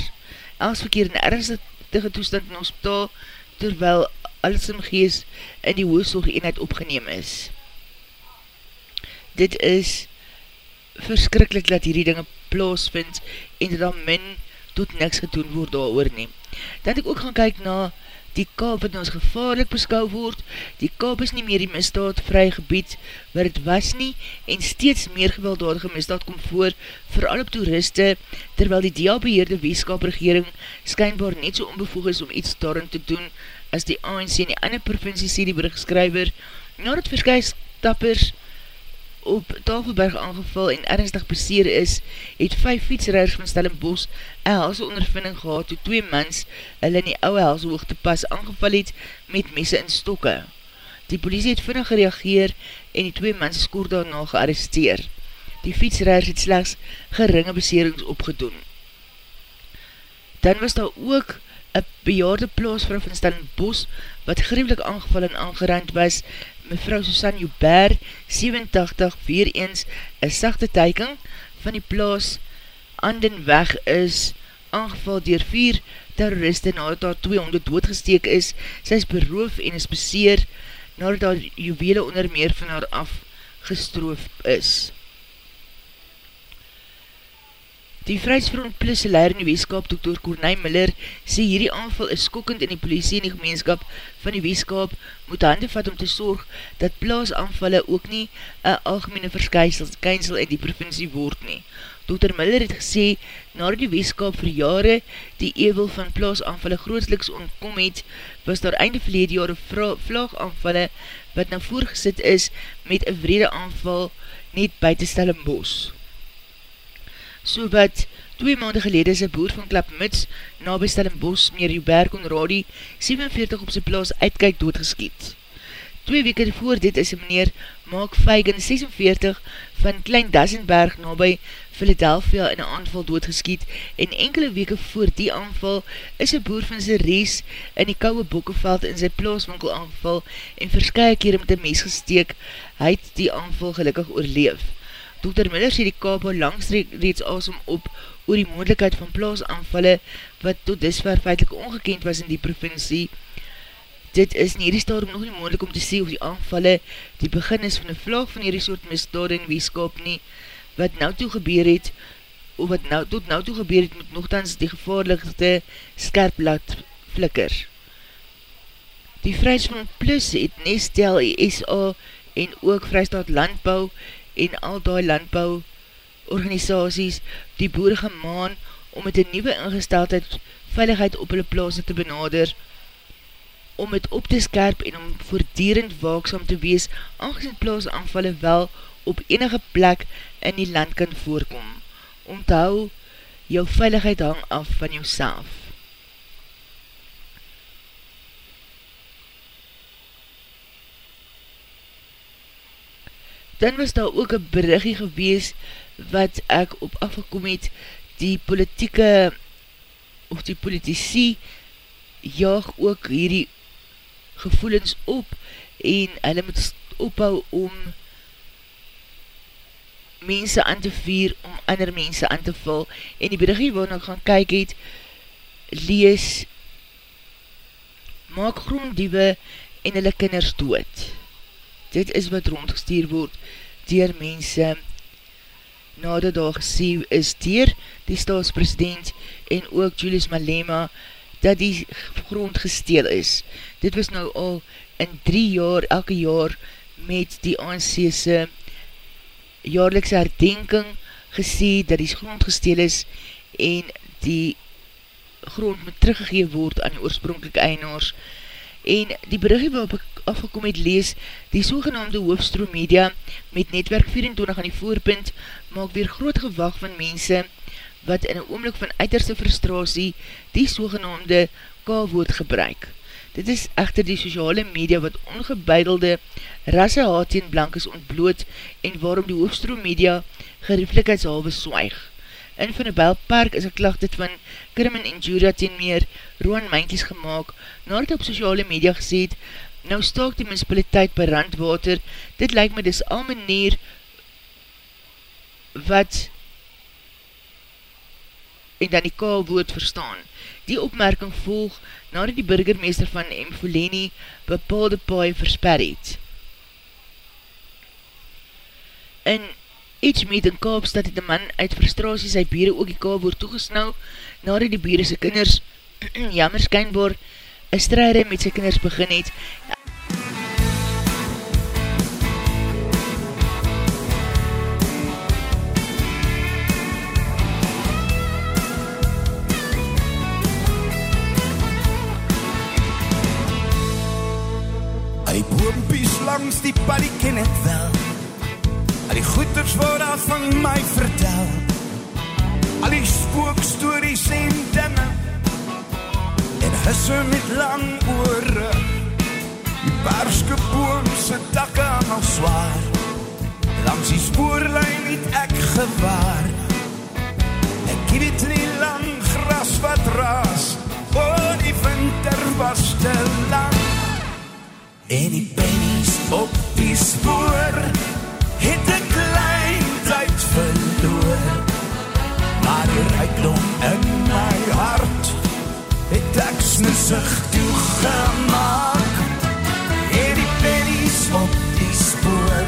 Els verkeer in ernstige toestand in hospitaal terwyl Alsmg in die hoofdzorg eenheid opgeneem is. Dit is verskrikkelijk dat hierdie dinge plaas vind en dat min tot niks gedoen word daar oor neem. Dan het ek ook gaan kyk na die kaap wat ons gevaarlik beskou word, die kaap is nie meer die misdaad vry gebied waar het was nie, en steeds meer gewelddadige misdaad kom voor, vooral op toeriste, terwyl die deelbeheerde weeskapregering skynbaar net so onbevoeg is om iets daarin te doen, as die ANC en die ander provincie sê die berichtskryver, nadat verskye stappers op Tafelberg aangeval en ernstig beseer is, het vijf fietsrijders van Stellenbos een helse ondervinding gehad toe twee mens hulle in die ouwe helse hoogte pas aangeval het met messe en stokke. Die politie het vinnig gereageer en die twee mens skoor daarna gearresteer. Die fietsrijders het slechts geringe beserings opgedoen. Dan was daar ook een bejaarde plaasvrou van Stellenbos wat grieflik aangeval en aangerand was mevrou Susanne Joubert, 87, weer eens een sachte teiking van die plaas Andenweg is aangeval dier vier terroriste nadat daar 200 doodgesteek is. Sy is beroof en is beseer nadat daar juwele onder meer van haar afgestroof is. Die Vrijheidsfront Plus leider in die weeskap, Dr. Corneille Miller, sê hierdie aanval is skokkend in die politie en die gemeenskap van die weeskap moet hande vat om te sorg dat plaasanvalle ook nie een algemene verskynsel in die provincie word nie. Dr. Miller het gesê, na die weeskap vir jare die ewel van plaasanvalle grootsliks ontkom het, was daar einde verlede jare vlaagaanvalle wat nou voorgesit is met een vrede aanval net buiten Stellenbosch so wat twee maande gelede is een boer van Klapmuts na by Stellenbos, meneer Hubert Conradi, 47 op sy plaas uitkijk doodgeskiet. Twee weke voor dit is meneer Mark Feigen, 46, van Klein Dassenberg na by Philadelphia in een aanval doodgeskiet en enkele weke voor die aanval is een boer van sy rees in die kouwe bokkeveld in sy plaaswinkel aanval en verskye keer met een mes gesteek, hy het die aanval gelukkig oorleef. Dr. Miller sê die Kapo langs reeds asom op oor die moedelijkheid van plaasanvalle wat tot disver feitlik ongekend was in die provincie. Dit is in hierdie stadium nog nie moeilik om te sê of die aanvalle die begin is van die vlag van hierdie soort misdade in weeskap nie, wat nou toe gebeur het, of wat nou, tot nou toe gebeur het, moet nogthans die gevaarlikste skerp laat flikker. Die Vrijheidsfront Plus het Nestel, SA en ook Vrijstaat Landbouw en al die landbouw organisaties die boere gemaan om met die nieuwe ingesteldheid veiligheid op hulle plaas te benader, om het op te skerp en om voordierend waaksam te wees, aangezien plaas aanvallen wel op enige plek in die land kan voorkom. Om te hou, jou veiligheid hang af van jou self. Dan was daar ook een berichtje gewees wat ek op afgekom het. Die politieke of die politici jaag ook hierdie gevoelens op en hulle moet ophou om mense aan te vier om ander mense aan te vul en die berichtje waar ek gaan kyk het lees maak gronddiewe en hulle kinders dood dit is wat rondgestuur word dier mense nadat daar gesê is dier die staatspresident en ook Julius Malema dat die grond gesteel is. Dit was nou al in drie jaar, elke jaar met die ANC'se jaarlikse herdenking gesê dat die grond gesteel is en die grond moet teruggegeef word aan die oorspronkelike einaars en die bericht waarop ek afgekom het lees, die sogenaamde hoofdstroom media met netwerk 24 aan die voorpunt maak weer groot gewag van mense wat in een oomlik van uiterste frustratie die sogenaamde K-woord gebruik. Dit is echter die sociale media wat ongebeidelde rasse haat en blankes ontbloot en waarom die hoofdstroom media gerieflikheidshalwe swaig. In Van der Bijl Park is een klacht dit van Krimmen en Juria ten meer Roan Mijnkies gemaakt, nadat op sociale media gesê nou staak die municipaliteit by randwater, dit lyk my dis al manier wat en dan die kaal woord verstaan. Die opmerking volg nadat die burgermeester van Mfoleni bepaalde paai versper het. In Edgemead in Kaapstad het die man uit frustratie sy bieren ook die kaal woord toegesnauw nadat die bieren sy kinders jammer skynbaar een strijde met sy kinders begin het. Daar van my vertel. Al die spookstories en dinge En husse met lang oore Die barske boomse takke al zwaar Langs die spoorlijn het ek gewaar. Ek weet nie lang gras wat raas. Oh, die winter was te lang. En die pennies op die spoor Het een klein verloor. Maar die rijkdom in my hart Het ek snissig toegemaak. En die pennies op die spoor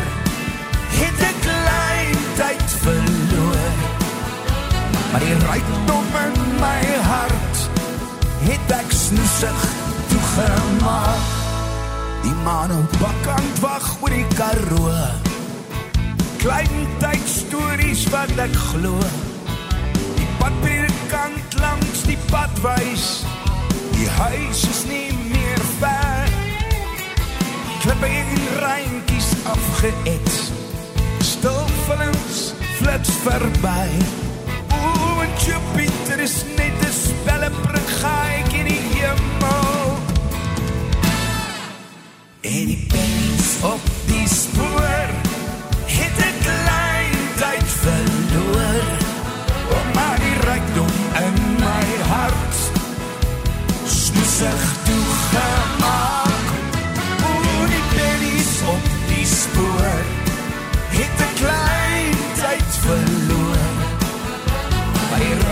Het een klein tyd verloor. Maar die rijkdom in my hart Het ek snissig toegemaak. Die man op bakkant wacht oor die karoo Klein tyd stories wat ek glo. Die pad by die kant langs die pad wees Die huis is nie meer ver. Klippe en reinkies afgeet Stilvullings flits verby. Oeh, en Jupiter is net een spelleprik Gaik in die hemel. En die pennies op die spoor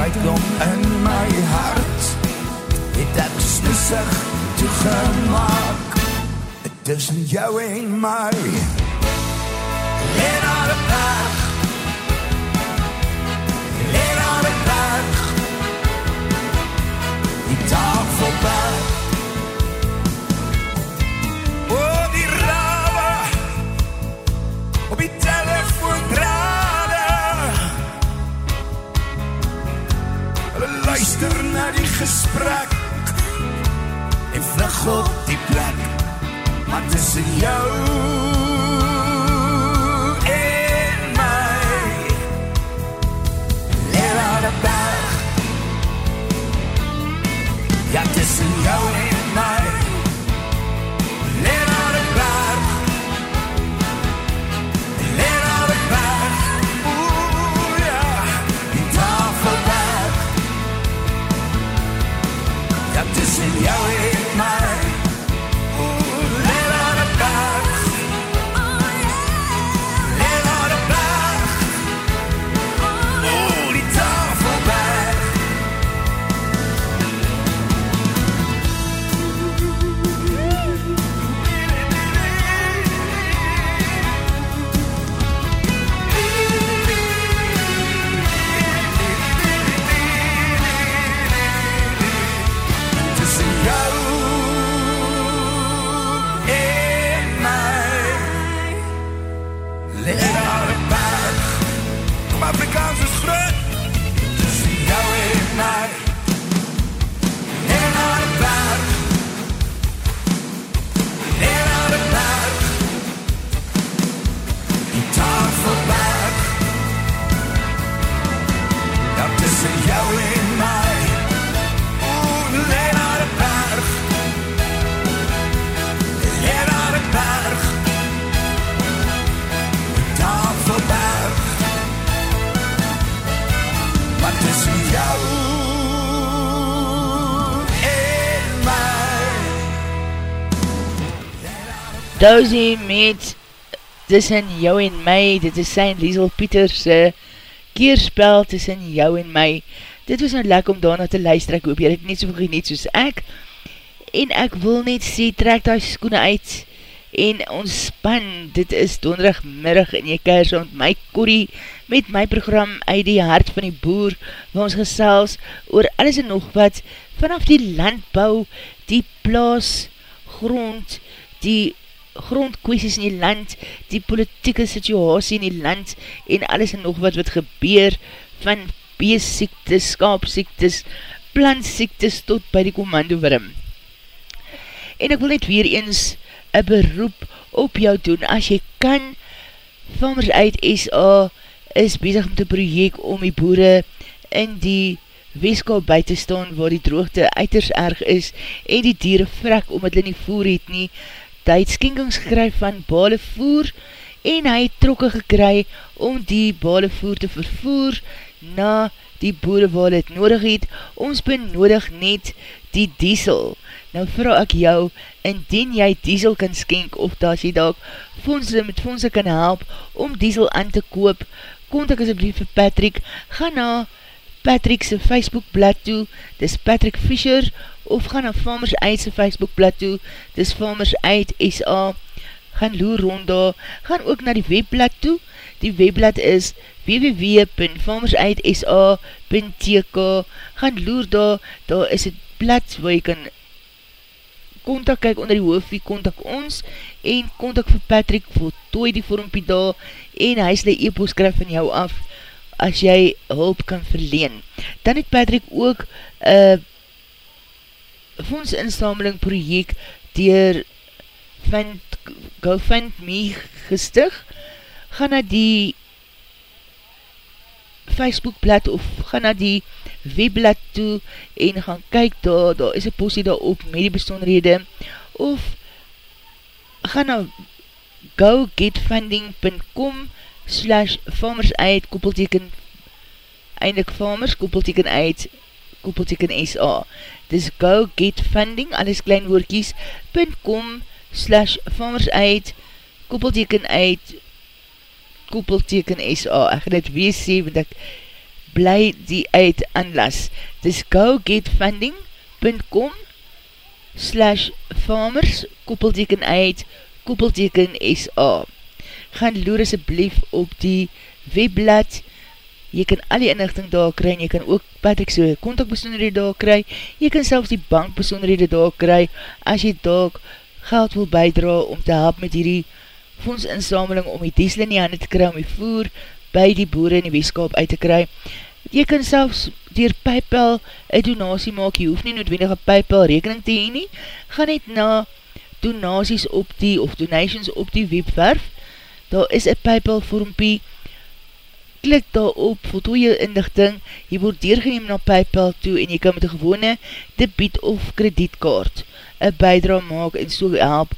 rijkdom in my hart. Het ek smoesig toegemaak. Tussen jou en my. Leen aan Dousie met tussen jou en my, dit is Saint Liesel Pieters keerspel tussen jou en my. Dit was nou lekker om daarna te luister, ek hoop jy het net so geniet soos ek. En ek wil net sê, trek die skoene uit en ontspan, dit is donderdagmiddag in jy kers rond my Corrie met my program uit die hart van die boer, waar ons gesels oor alles en nog wat vanaf die landbouw, die plaas, grond, die grondkwesties in die land, die politieke situasie in die land en alles en nog wat wat gebeur van beesiektes, skaapsiektes, plantsiektes tot by die commando wurm. En ek wil net weer eens een beroep op jou doen, as jy kan, Farmers uit SA is bezig met een project om die boere in die weeskap by te staan waar die droogte uiters erg is en die dieren vrek omdat hulle nie voer het nie, hy het skinkings gekry van bale voer en hy het trokke gekry om die bale voer te vervoer na die boere waar het nodig het. Ons benodig net die diesel. Nou vraag ek jou, indien jy diesel kan skenk of dat jy daar fondse met fondse kan help om diesel aan te koop, kontak asblief vir Patrick, ga na Patrick's Facebook blad toe, dis Patrick Fisher, of ga na Farmers Aid sy Facebook blad toe, dis Farmers Aid SA, gaan loer rond daar, gaan ook na die webblad toe, die webblad is www.farmersaidsa.tk, gaan loer daar, daar is het blad waar jy kan kontak kyk onder die hoofdie, kontak ons, en kontak vir Patrick, voltooi die vormpie daar, en hy sal die e-post skryf van jou af, as jy hulp kan verleen. Dan het Patrick ook een uh, fondsinstameling project dier Find, Go Find Me gestig. Ga na die Facebookblad of ga na die webblad toe en gaan kyk daar, daar is een postie daar op met die besonderhede of ga na gogetfunding.com slash farmers uit koppelteken eindelijk farmers koppelteken uit koppelteken SA dis go get funding alles klein woordkies .com slash farmers uit koppelteken uit koppelteken SA ek gaan dit wees sê want ek bly die uit aanlas. Dis go get funding .com slash farmers koppelteken uit koppelteken SA gaan loer asjeblief op die webblad, jy kan al die inlichting daar kry, en jy kan ook Patrick so kontakbesonderhede daar kry, jy kan selfs die bankbesonderhede daar kry, as jy daar geld wil bijdra om te help met hierdie fondsinsameling om die diesel in die handen te kry, om die voer by die boere in die weeskap uit te kry. Jy kan selfs dier Paypal een donatie maak, jy hoef nie noodwendige Paypal rekening te heen nie, ga net na donaties op die, of donations op die webwerf, daar is een Paypal vormpie, klik daar op, voltooi jou inlichting, jy word deurgeneem na Paypal toe en jy kan met een gewone debiet of kredietkaart een bijdra maak en so help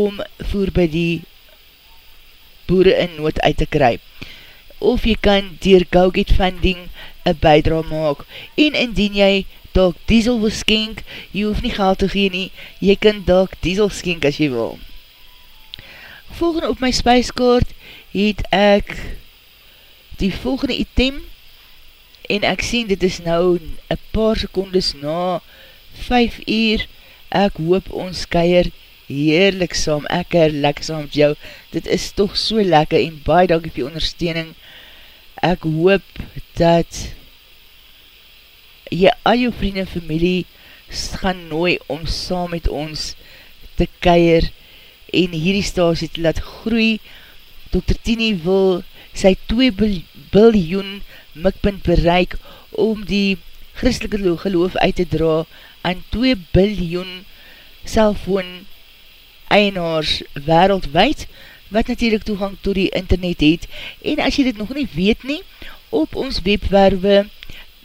om voer by die boere in nood uit te kry. Of jy kan dier GoGet Funding een bijdra maak en indien jy dalk diesel wil skenk, jy hoef nie geld te gee nie, jy kan dalk diesel skenk as jy wil volgende op my spijskaart het ek die volgende item en ek sien dit is nou een paar secondes na 5 uur ek hoop ons keier heerlik saam, ek er lekker saam met jou, dit is toch so lekker en baie dank op die ondersteuning ek hoop dat jy al jou vriend en familie gaan nooi om saam met ons te keier en hierdie stasie te laat groei. Dr. Tini wil sy 2 biljoen mikpunt bereik om die christelike geloof uit te dra aan 2 biljoen cellfoon eienaars wereldwijd, wat natuurlijk toegang to die internet het. En as jy dit nog nie weet nie, op ons webwerwe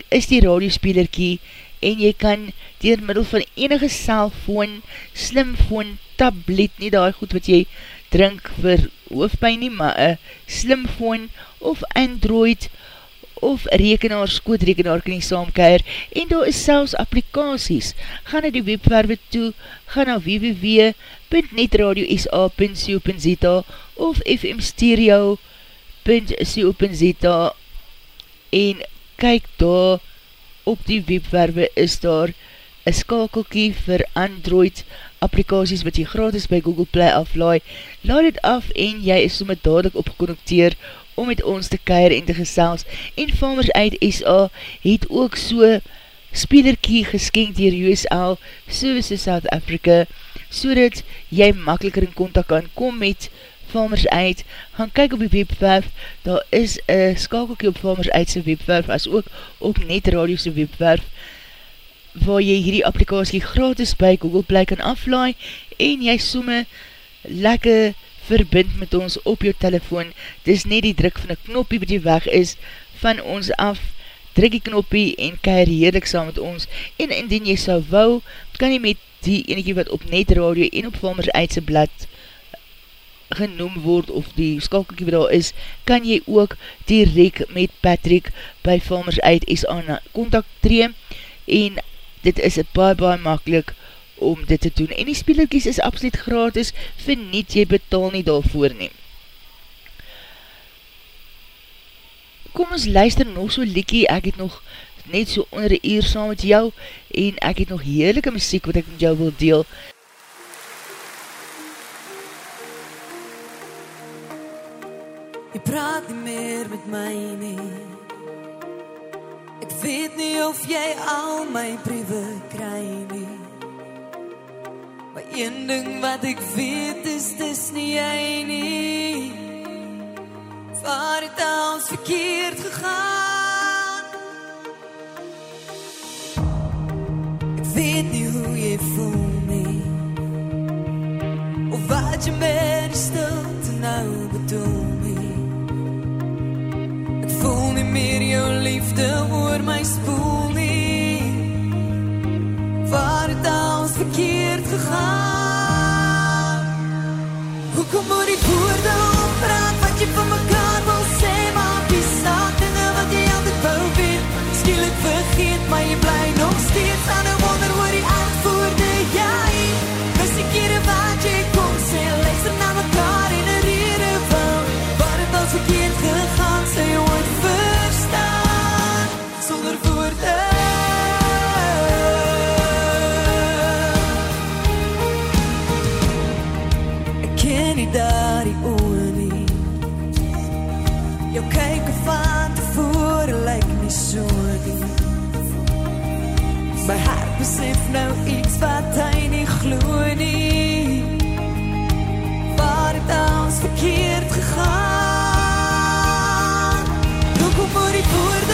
is die radiospelerkie en jy kan dier middel van enige cellfoon, slimfoon, tablet, nie daar goed wat jy drink vir hoofdpijn nie, maar een slimfoon of Android of rekenaar, skootrekenaar kan jy saamkeer en daar is selfs applikaties. Ga na die webwerwe toe, ga na www.netradio.sa.co.za of fmstereo.co.za en kyk daar op die webwerwe is daar een skakelkie vir Android applikaties wat jy gratis by Google Play aflaai. Laat dit af en jy is sommer dadelijk opgeconnecteer om met ons te keir en te gesels. En Farmers uit SA het ook so spelerkie geskenk dier USL Services South Africa so dat jy makkeliker in contact kan kom met Farmers uit, gaan kyk op die webwerf, daar is een skakelkie op Farmers uit sy webwerf, as ook op Net Radio sy webwerf, waar jy hierdie applikatie gratis by Google Play kan aflaai, en jy somme lekker verbind met ons op jou telefoon, dis net die druk van die knoppie wat die weg is, van ons af, druk die knoppie en keir heerlik saam met ons, en indien jy sal wou, kan jy met die enige wat op Net Radio en op Farmers uit sy blad genoem word of die skalkelkie wat daar is, kan jy ook direct met Patrick by Farmers uit SA na contact tree en dit is baie baie makkelijk om dit te doen. En die spelerkies is absoluut gratis, vind niet jy betaal nie daarvoor neem. Kom ons luister nog so liekie, ek het nog net so onder die uur saam met jou en ek het nog heerlijke muziek wat ek met jou wil deel. Jy praat nie meer met my nie. Weet nie of jy al my briewe kry nie. Maar een ding wat ek weet is dis nie jy nie. Waar het ons verkeerd gegaan? Ek weet nie hoe jy voel nie. Of wat jy met die stilte nou bedoel voel nie meer jou liefde oor my spoel nie. Waar het ons verkeerd gegaan? Hoekom moet die woorde My hart besef nou iets wat hy nie glo nie. Waar het ons verkeerd gegaan? Hoekom moet die woorde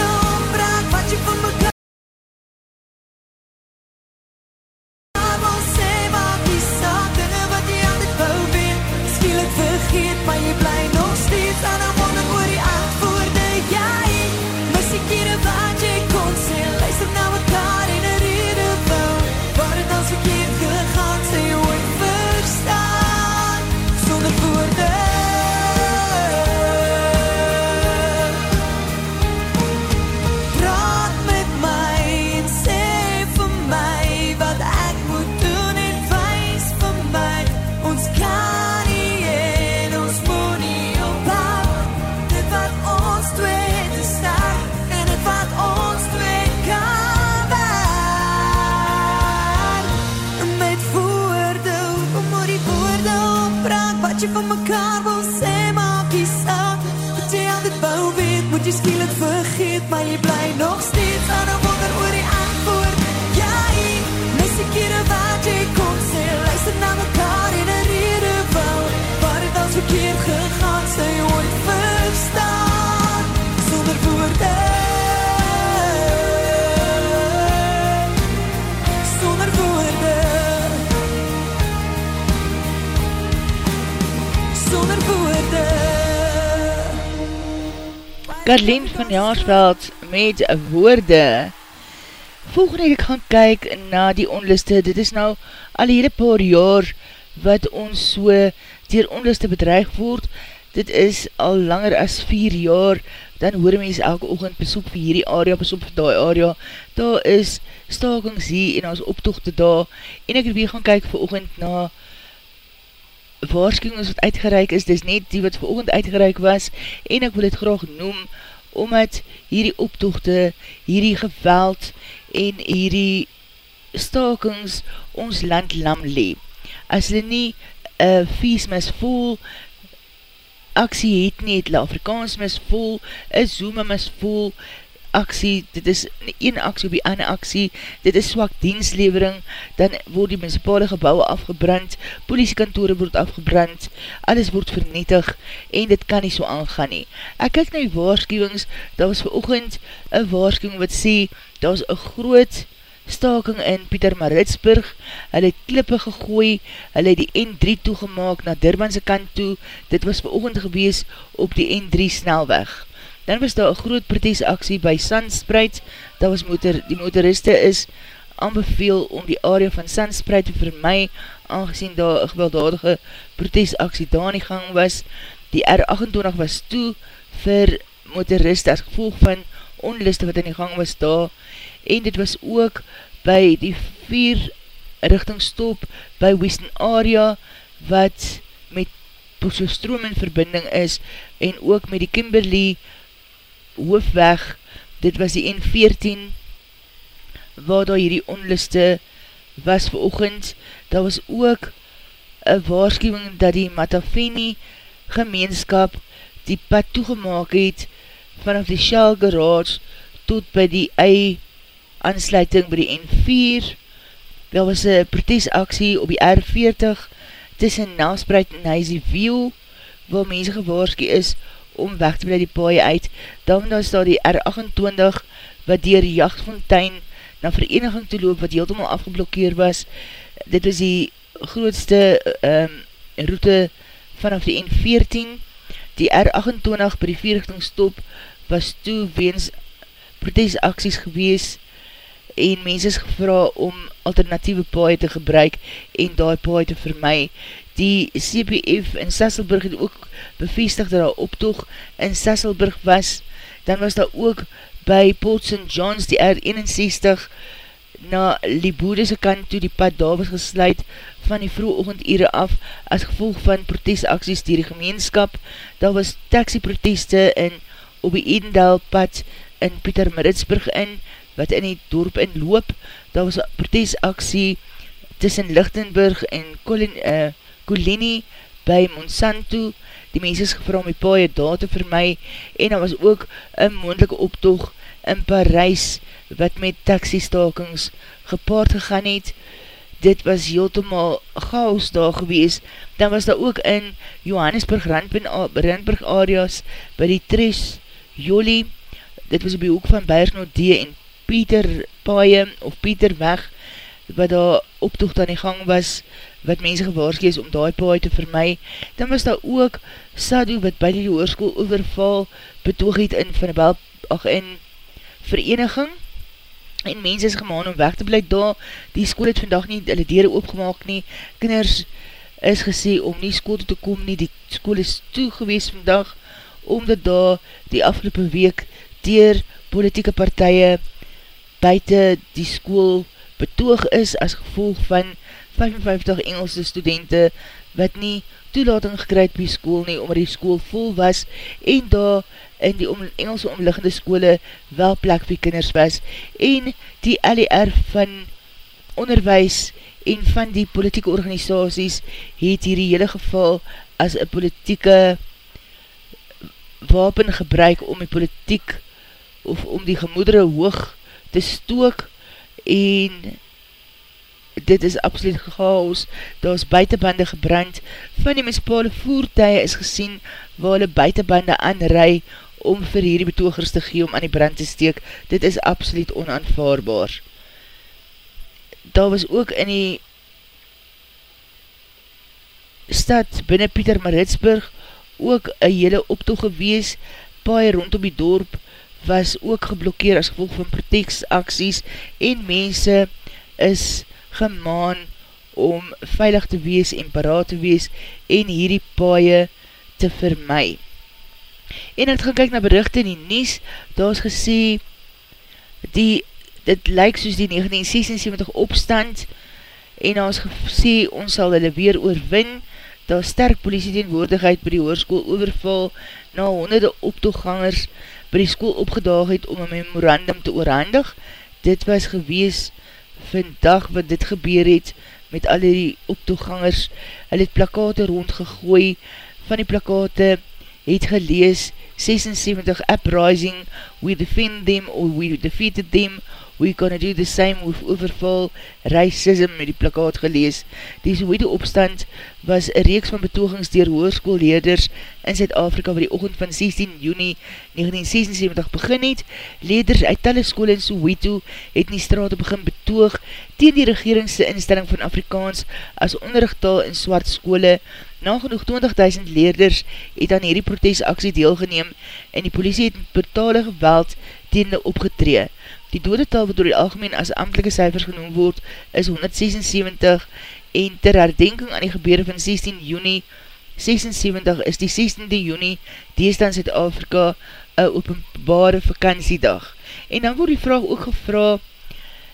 Karleen van Jaarsveld met woorde. Volgende ek gaan kyk na die onluste. Dit is nou al hele paar jaar wat ons so dier onluste bedreig word. Dit is al langer as 4 jaar. Dan hoor mens elke oogend besoek vir hierdie area, besoek vir die area. Daar is stakings hier en ons optochte daar. En ek weer gaan kyk vir oogend na waarschuwings wat uitgereik is, dis net die wat veroogend uitgereik was, en ek wil dit graag noem, omdat hierdie optochte, hierdie geweld, en hierdie stakings ons land lam lee. As hulle nie uh, vies mis voel, aksie het nie, het hulle Afrikaans mis voel, een zoome mis voel, aksie, dit is een aksie op die ander aksie, dit is swak dienslevering, dan word die municipale gebouwe afgebrand, politiekantore word afgebrand, alles word vernietig, en dit kan nie so aangaan nie. Ek kyk na die waarschuwings, daar was vir oogend een waarschuwing wat sê, daar was een groot staking in Pieter Maritsburg, hulle het klippe gegooi, hulle het die N3 toegemaak na Durbanse kant toe, dit was vir oogend gewees op die N3 snelweg. Dan was daar een groot protesaksie by Sandspreid, dat was motor, die motoriste is aanbeveel om die area van Sandspreid te vermy, aangezien daar een gewelddadige protesaksie daar in die gang was. Die R28 was toe vir motoriste as gevolg van onliste wat in die gang was daar, en dit was ook by die vier richtingstop by Western Area, wat met Potsoostroom in verbinding is, en ook met die Kimberley hoofweg, dit was die N14, waar daar hierdie onliste was vir oogend, daar was ook een waarschuwing dat die Matafeni gemeenskap die pad toegemaak het vanaf die Shell Garage tot by die ei aansluiting by die N4. Daar was een protesaksie op die R40 tussen Nelspreid en Huisie Wiel, waar mense gewaarskie is om weg te bly die paai uit, dan was daar die R28 wat dier jachtfontein na vereniging te loop wat heeltemal afgeblokkeer was. Dit was die grootste um, route vanaf die N14. Die R28 by die vierrichting stop was toe weens protestaksies gewees en mens is gevra om alternatieve paai te gebruik en die paai te vermy die CPF in Sasselburg het ook bevestig dat daar optoog in Sasselburg was, dan was daar ook by Port St. John's die R61 na Liboedese kant toe die pad daar was gesluit van die vroeg oogend af as gevolg van protestaksies dier die gemeenskap. Daar was taxi-proteste in op die Edendal pad in Pieter Maritsburg in, wat in die dorp in loop. Daar was protestaksie tussen Lichtenburg en Colin, uh, Colini by Monsanto, die mense is gevra om die paaie daar te vermy, en daar was ook een moendelike optoog in Parijs, wat met taxistakings gepaard gegaan het, dit was heeltemaal chaos daar gewees, dan was daar ook in Johannesburg, Randburg areas, by die Tres Jolie, dit was op die hoek van Beiersnoordee en Pieter Paaie, of Pieter Weg, wat daar optocht aan die gang was, wat mense gewaarskie is om die paai te vermy, dan was daar ook Sadu wat by die oorskoel overval betoog het in van die ach, in vereniging, en mense is gemaan om weg te blyk daar, die school het vandag nie hulle dere opgemaak nie, kinders is gesê om nie school toe te kom nie, die school is toe gewees vandag, omdat daar die afgelopen week dier politieke partije buiten die school betoog is as gevolg van 55 Engelse studenten wat nie toelating gekryd by school nie, omdat die school vol was en daar in die om, Engelse omliggende skole wel plek vir kinders was en die LER van onderwijs en van die politieke organisaties het hier die hele geval as een politieke wapen gebruik om die politiek of om die gemoedere hoog te stook en dit is absoluut chaos, daar is buitenbande gebrand, van die municipale voertuie is gesien, waar hulle buitenbande aanrui, om vir hierdie betogers te gee om aan die brand te steek, dit is absoluut onaanvaarbaar. Daar was ook in die stad binnen Pieter Maritsburg ook een hele optoog gewees, paie rondom die dorp was ook geblokkeer as gevolg van proteksaksies en mense is gemaan om veilig te wees en paraat te wees en hierdie paaie te vermy. En het gaan kyk na berichte in die nies, daar is gesê, die, dit lyk soos die 1976 opstand, en daar is gesê, ons sal hulle weer oorwin, daar sterk politie teenwoordigheid by die hoorskoel overval, na honderde optooggangers by die school opgedaag het om een memorandum te oorhandig, dit was gewees vandag wat dit gebeur het met al die optoegangers, hulle het plakate rondgegooi, van die plakate het gelees 76 Uprising, we defend them or we defeated them, we gonna do the same with overval racism met die plakkaat gelees. Die Soweto opstand was een reeks van betogings dier hoerskoolleerders in Zuid-Afrika waar die ochend van 16 juni 1976 begin het. Leerders uit talle school in Soweto het in die straat begin betoog teen die regeringse instelling van Afrikaans as onderrichttaal in swart skole. Nagenoeg 20.000 leerders het aan hierdie protesaksie deelgeneem en die politie het brutale geweld teen hulle opgetree. Die dodetal wat door die algemeen as amtelike cijfers genoem word is 176 en ter herdenking aan die gebede van 16 juni 76 is die 16de juni deesda in Zuid-Afrika een openbare vakantiedag. En dan word die vraag ook gevra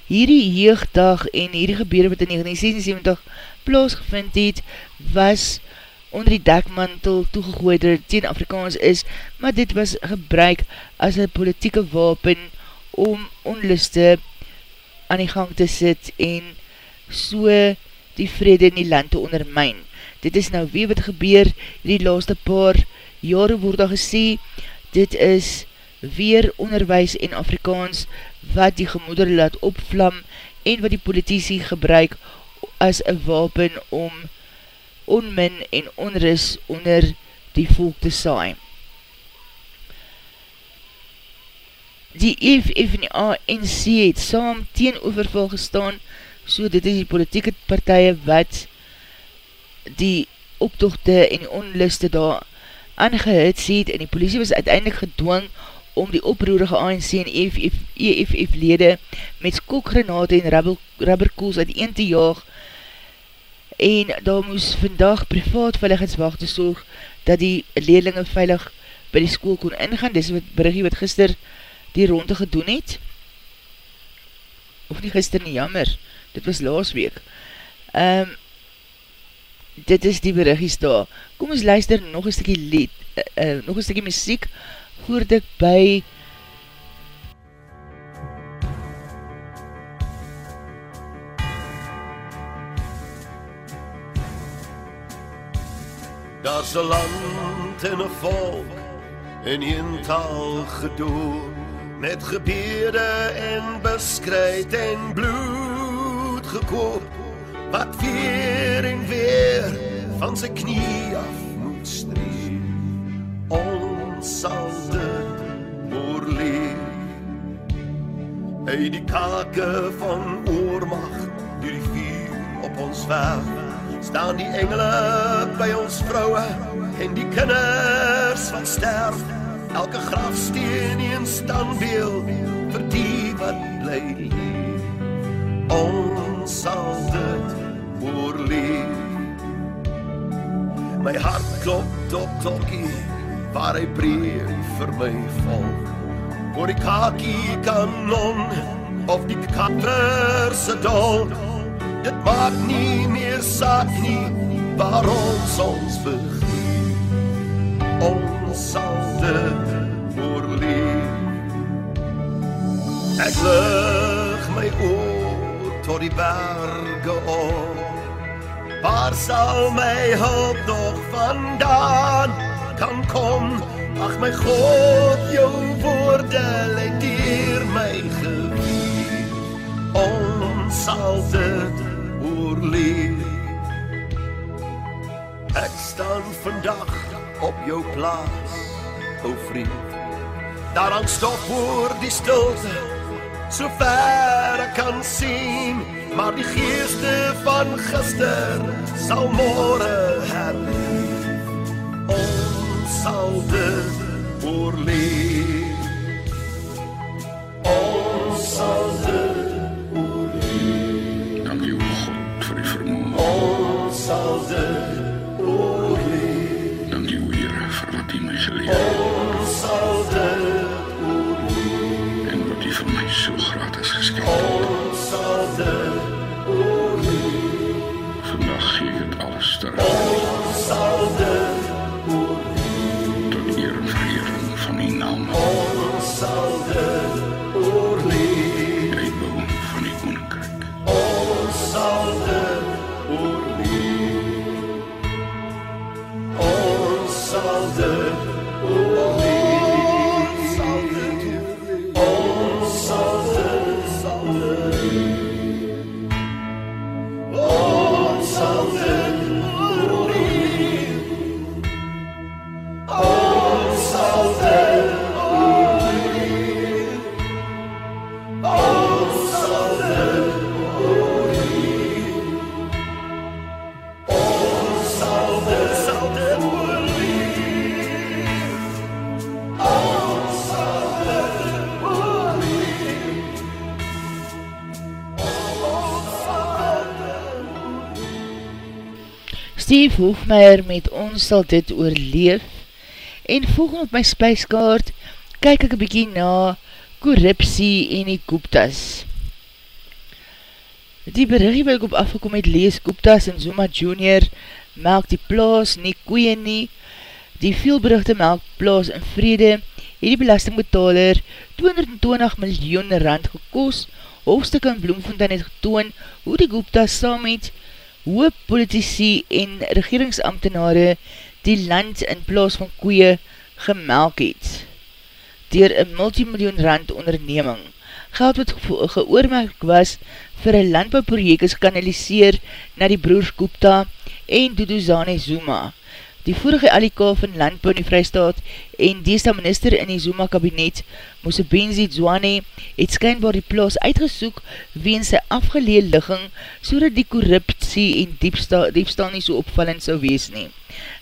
hierdie jeugdag en hierdie gebede wat in 1976 plaasgevind het was onder die dekmantel toegegooider teen Afrikaans is, maar dit was gebruik as een politieke wapen om onluste aan die gang te sit en so die vrede in die land te ondermijn. Dit is nou weer wat gebeur die laaste paar jare word al gesê, dit is weer onderwijs en Afrikaans wat die gemoeder laat opvlam en wat die politici gebruik as een wapen om onmin en onris onder die volk te saai. Die EFF en die ANC het saam teen overval gestaan, so dit is die politieke partije wat die optochte en die onluste daar aangehid het en die politie was uiteindelik gedwong om die oproerige ANC en EFF, EFF lede met skokgranate en rubberkoels uit een te jaag. En daar moes vandag privaat veiligheidswachte sorg dat die leerlinge veilig by die school kon ingaan, dis wat berigie wat gister die ronde gedoen het? Of nie gister nie, jammer. Dit was laas week. Um, dit is die berichtjes daar. Kom ons luister nog een stukkie lied, uh, uh, nog een stukkie muziek, voerd ek by Daar's 'n land en 'n volk in een taal gedoen met gebede en beskryd en bloed gekoop wat weer en weer van sy knie af moet streef ons sal dit oorleef hey die kake van oormag deur die vuur op ons weg staan die engele by ons vroue en die kinders wat sterf elke grafsteen een standbeeld vir die wat bly leef. Ons sal dit oorleef. My hart klop tot tokkie waar hy breek vir my val voor die kakie kanon of die kapper se dol dit maak nie meer saak nie waar ons ons begin ons sal dit oorleef. Ek lig my oor tot die berge op. Waar sal my hulp nog vandaan kan kom? Ag my God, jou woorde lê deur my gebied. Ons sal dit oorleef. Ek staan vandag op jou plaas, o vriend. Daar hang stof voor die stilte, so ver ek kan sien, maar die geeste van gister sal môre herleef. Ons sal dit oorleef. Steve Hoefmeier met Ons sal dit oorleef en volgend op my spijskaart kyk ek een bykie na korruptie en die Guptas. Die berigie wat ek op afgekom het lees Guptas en Zuma Junior melk die plaas nie koeie nie. Die veelberichte melk plaas in vrede het die belastingbetaler 220 miljoen rand gekos. Hoofdstuk in Bloemfontein het getoon hoe die Guptas saam met hoop politici en regeringsambtenare die land in plaas van koeie gemelk het dier een multimiljoen rand onderneming. Geld wat geoormerk was vir een landbouwproject is kanaliseer na die broers Gupta en Duduzane Zuma. Die vorige LK van Landbouw in die Vrijstaat en deesta minister in die Zuma kabinet, Mose Benzi Zwane, het skynbaar die plaas uitgesoek weens sy afgelee ligging so dat die korruptie en diepstal, diepstal nie so opvallend sou wees nie.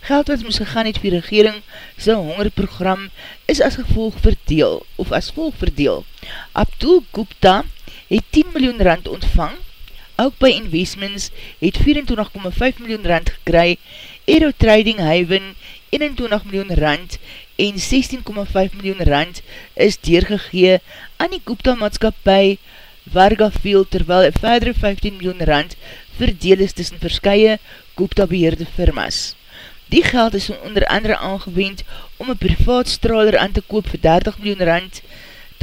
Geld wat moes gegaan het vir regering sy hongerprogram is as gevolg verdeel, of as volg verdeel. Abdul Gupta het 10 miljoen rand ontvang, ook by investments het 24,5 miljoen rand gekry Aero Trading Haven 21 miljoen rand en 16,5 miljoen rand is deurgegee aan die Koopta maatskapie Vargafield terwyl een verdere 15 miljoen rand verdeel is tussen verskye Koopta beheerde firmas. Die geld is onder andere aangewend om een privaat straler aan te koop vir 30 miljoen rand.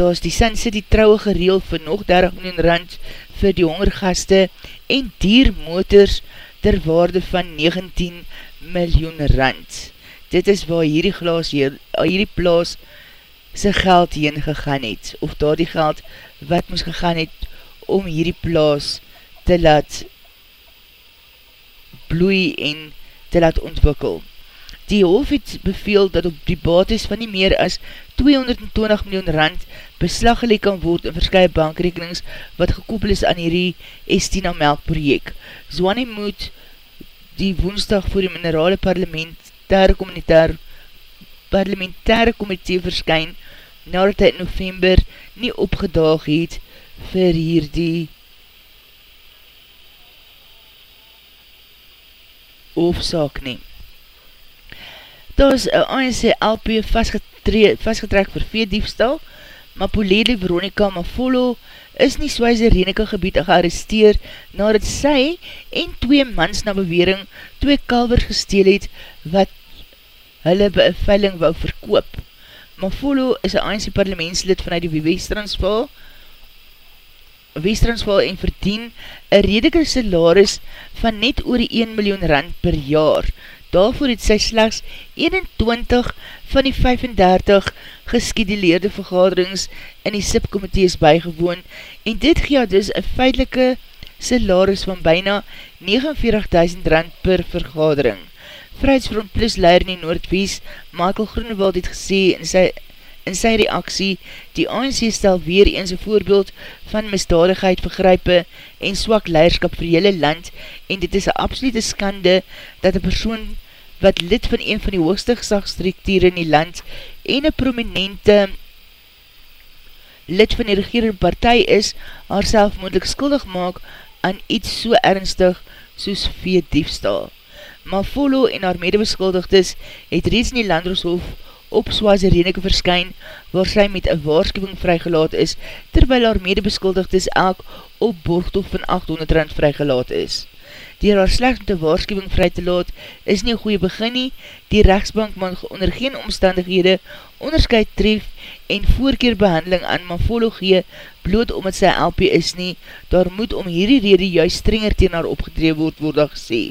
Daar is die Sun City trouwe gereel vir nog 30 miljoen rand vir die hongergaste en diermotors ter waarde van 19 miljoen rand. Dit is waar hierdie glas hier, hierdie plaas sy geld heen gegaan het, of daar die geld wat moes gegaan het om hierdie plaas te laat bloei en te laat ontwikkel. Die hof het beveel dat op die bates van nie meer as 220 miljoen rand beslag geleek kan word in verskye bankrekenings wat gekoppel is aan hierdie Estina melk project. Zwane moet die woensdag voor die minerale parlementaire communitaire parlementaire komitee verskyn nadat hy in november nie opgedaag het vir hierdie hoofdzaak nie. Daar is een ANC LP vastgetrek vir veediefstal, maar Polede Veronica Mafolo is nie Swijze Reneke gebied gearresteer nadat sy en twee mans na bewering twee kalvers gesteel het wat hulle by een veiling wou verkoop. Mafolo is een ANC parlementslid vanuit die Westransval Westransval en verdien een redeke salaris van net oor die 1 miljoen rand per jaar Daarvoor het sy slechts 21 van die 35 geskeduleerde vergaderings in die SIP-komitees bygewoon en dit gee dus een feidelike salaris van byna 49.000 rand per vergadering. Vrijheidsfront Plus leider in die Noordwies, Michael Groenewald het gesê in sy in sy reaksie, die ANC stel weer eens een voorbeeld van misdadigheid, vergrype en swak leiderskap vir jylle land en dit is een absolute skande dat een persoon wat lid van een van die hoogste gezagsdirektier in die land en een prominente lid van die regerende partij is, haar self moedelijk skuldig maak aan iets so ernstig soos vee diefstal. Mafolo en haar medebeskuldigdes het reeds in die landrooshof op Swaze Reneke verskyn, waar sy met een waarschuwing vrygelaat is, terwyl haar medebeskuldigdes elk op borgtof van 800 rand vrygelaat is dier haar slechts met die waarschuwing vry te laat, is nie een goeie begin nie, die rechtsbank mag onder geen omstandighede onderscheid tref en voorkeerbehandeling aan mafologie bloot omdat sy LP is nie, daar moet om hierdie rede juist strenger teen haar opgedreef word, word al gesê.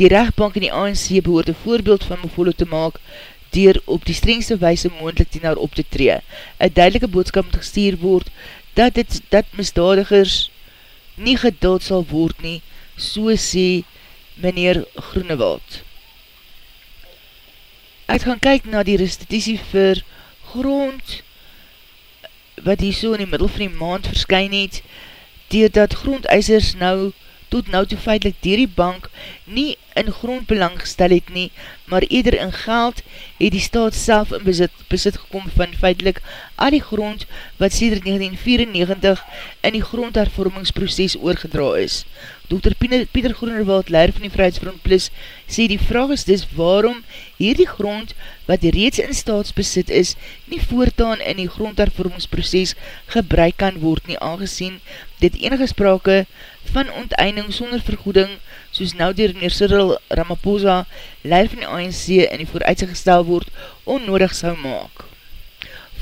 Die rechtbank in die ANC behoort een voorbeeld van mafolo te maak, dier op die strengste wijse moendlik teen haar op te tree. Een duidelike boodskap moet gestuur word, dat, dit, dat misdadigers nie geduld sal word nie, so sê meneer Groenewald. Ek gaan kyk na die restitutie vir grond wat hier so in die middel van die maand verskyn het, dier dat grondeisers nou tot nou toe feitlik dier die bank nie in grondbelang gestel het nie, maar eerder in geld het die staat self in besit, besit gekom van feitlik al die grond wat sêder 1994 in die grondhervormingsproces oorgedra is. Dr. Pieter Groenerwald, leider van die Vrijheidsfront Plus, sê die vraag is dus waarom hierdie grond wat reeds in staatsbesit is, nie voortaan in die grondhervormingsproces gebruik kan word nie, aangezien dit enige sprake van onteinding sonder vergoeding, soos nou dier meneer Cyril Ramaphosa, leider van die ANC in die vooruitse gestel word, onnodig sou maak.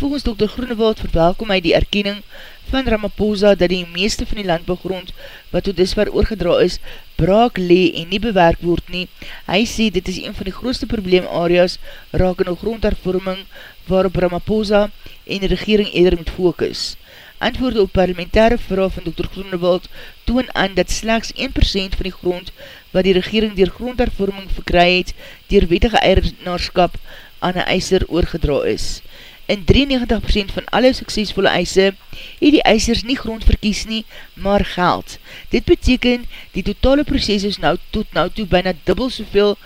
Volgens Dr. Groenewald verwelkom hy die erkenning van Ramaphosa dat die meeste van die landbouwgrond wat tot disver oorgedra is, braak lee en nie bewerk word nie. Hy sê dit is een van die grootste probleemareas raak in die grondhervorming waarop Ramaphosa en die regering eerder moet focus. Antwoorde op parlementaire vraag van Dr. Groenewald toon aan dat slechts 1% van die grond wat die regering dier grondhervorming verkry het, dier wettige eiernaarskap aan een eiser oorgedra is. In 93% van alle suksesvolle eise het die eisers nie grond verkies nie, maar geld. Dit beteken die totale proces is nou tot nou toe bijna dubbel soveel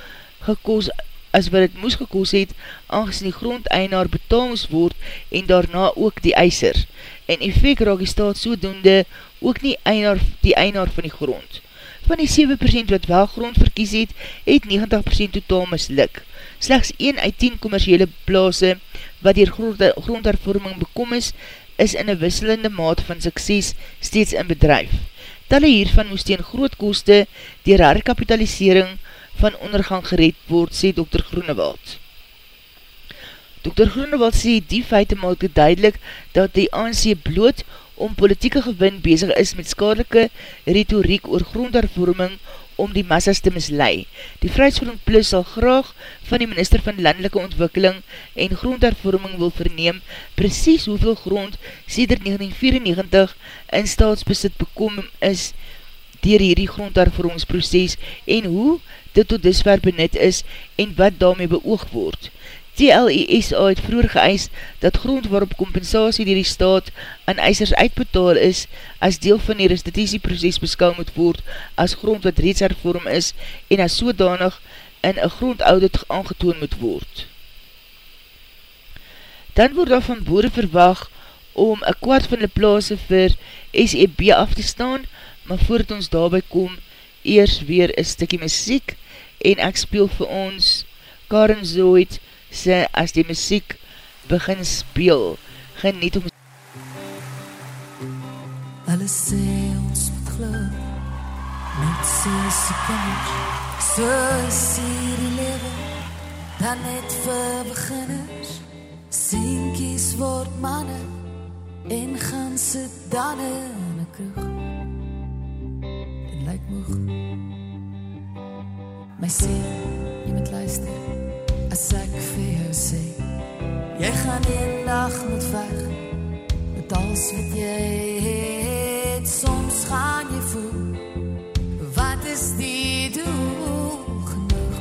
gekos as wat het moes gekos het, aangezien die grondeinaar betaal moes word en daarna ook die eiser. In effect raak die staat sodoende ook nie einaar, die einaar van die grond. Van die 7% wat wel grond verkies het, het 90% totaal mislik. Slechts 1 uit 10 commerciele plaase wat dier grondhervorming bekom is, is in een wisselende maat van sukses steeds in bedrijf. Talle hiervan moest in groot koste dier herkapitalisering van ondergang gereed word, sê Dr. Groenewald. Dr. Groenewald sê die feite maak het duidelik dat die ANC bloot om politieke gewin bezig is met skadelike retoriek oor grondhervorming om die massas te mislei. Die Vrijheidsvorming Plus sal graag van die minister van Landelike Ontwikkeling en Grondhervorming wil verneem precies hoeveel grond sêder 1994 in staatsbesit bekom is dier hierdie grondhervormingsproces en hoe dit tot disver benut is en wat daarmee beoog word. TLESA het vroeger geëis dat grond waarop compensatie dier die staat aan eisers uitbetaal is as deel van die restitutieproces beskou moet word as grond wat reeds hervorm is en as sodanig in een grondaudit aangetoon moet word. Dan word daar van boere verwag om een kwart van die plaas vir SEB af te staan, maar voordat ons daarby kom, eers weer een stikkie muziek en ek speel vir ons Karen Zoid, sê as die muziek begin speel, geniet om Hulle sê ons moet geloof Net sê sy kinders So sê die lewe Dan net vir beginners. Sienkies word manne En gaan sit dan in een kroeg. En lyk moeg. My sê, jy moet luister as ek vir jou sê jy gaan een dag moet veg met alles wat jy het soms gaan jy voel wat is die doel? Genoeg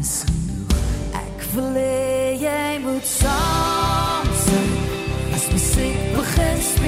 is genoeg. Ek wil jy moet saam sing as muziek begin speel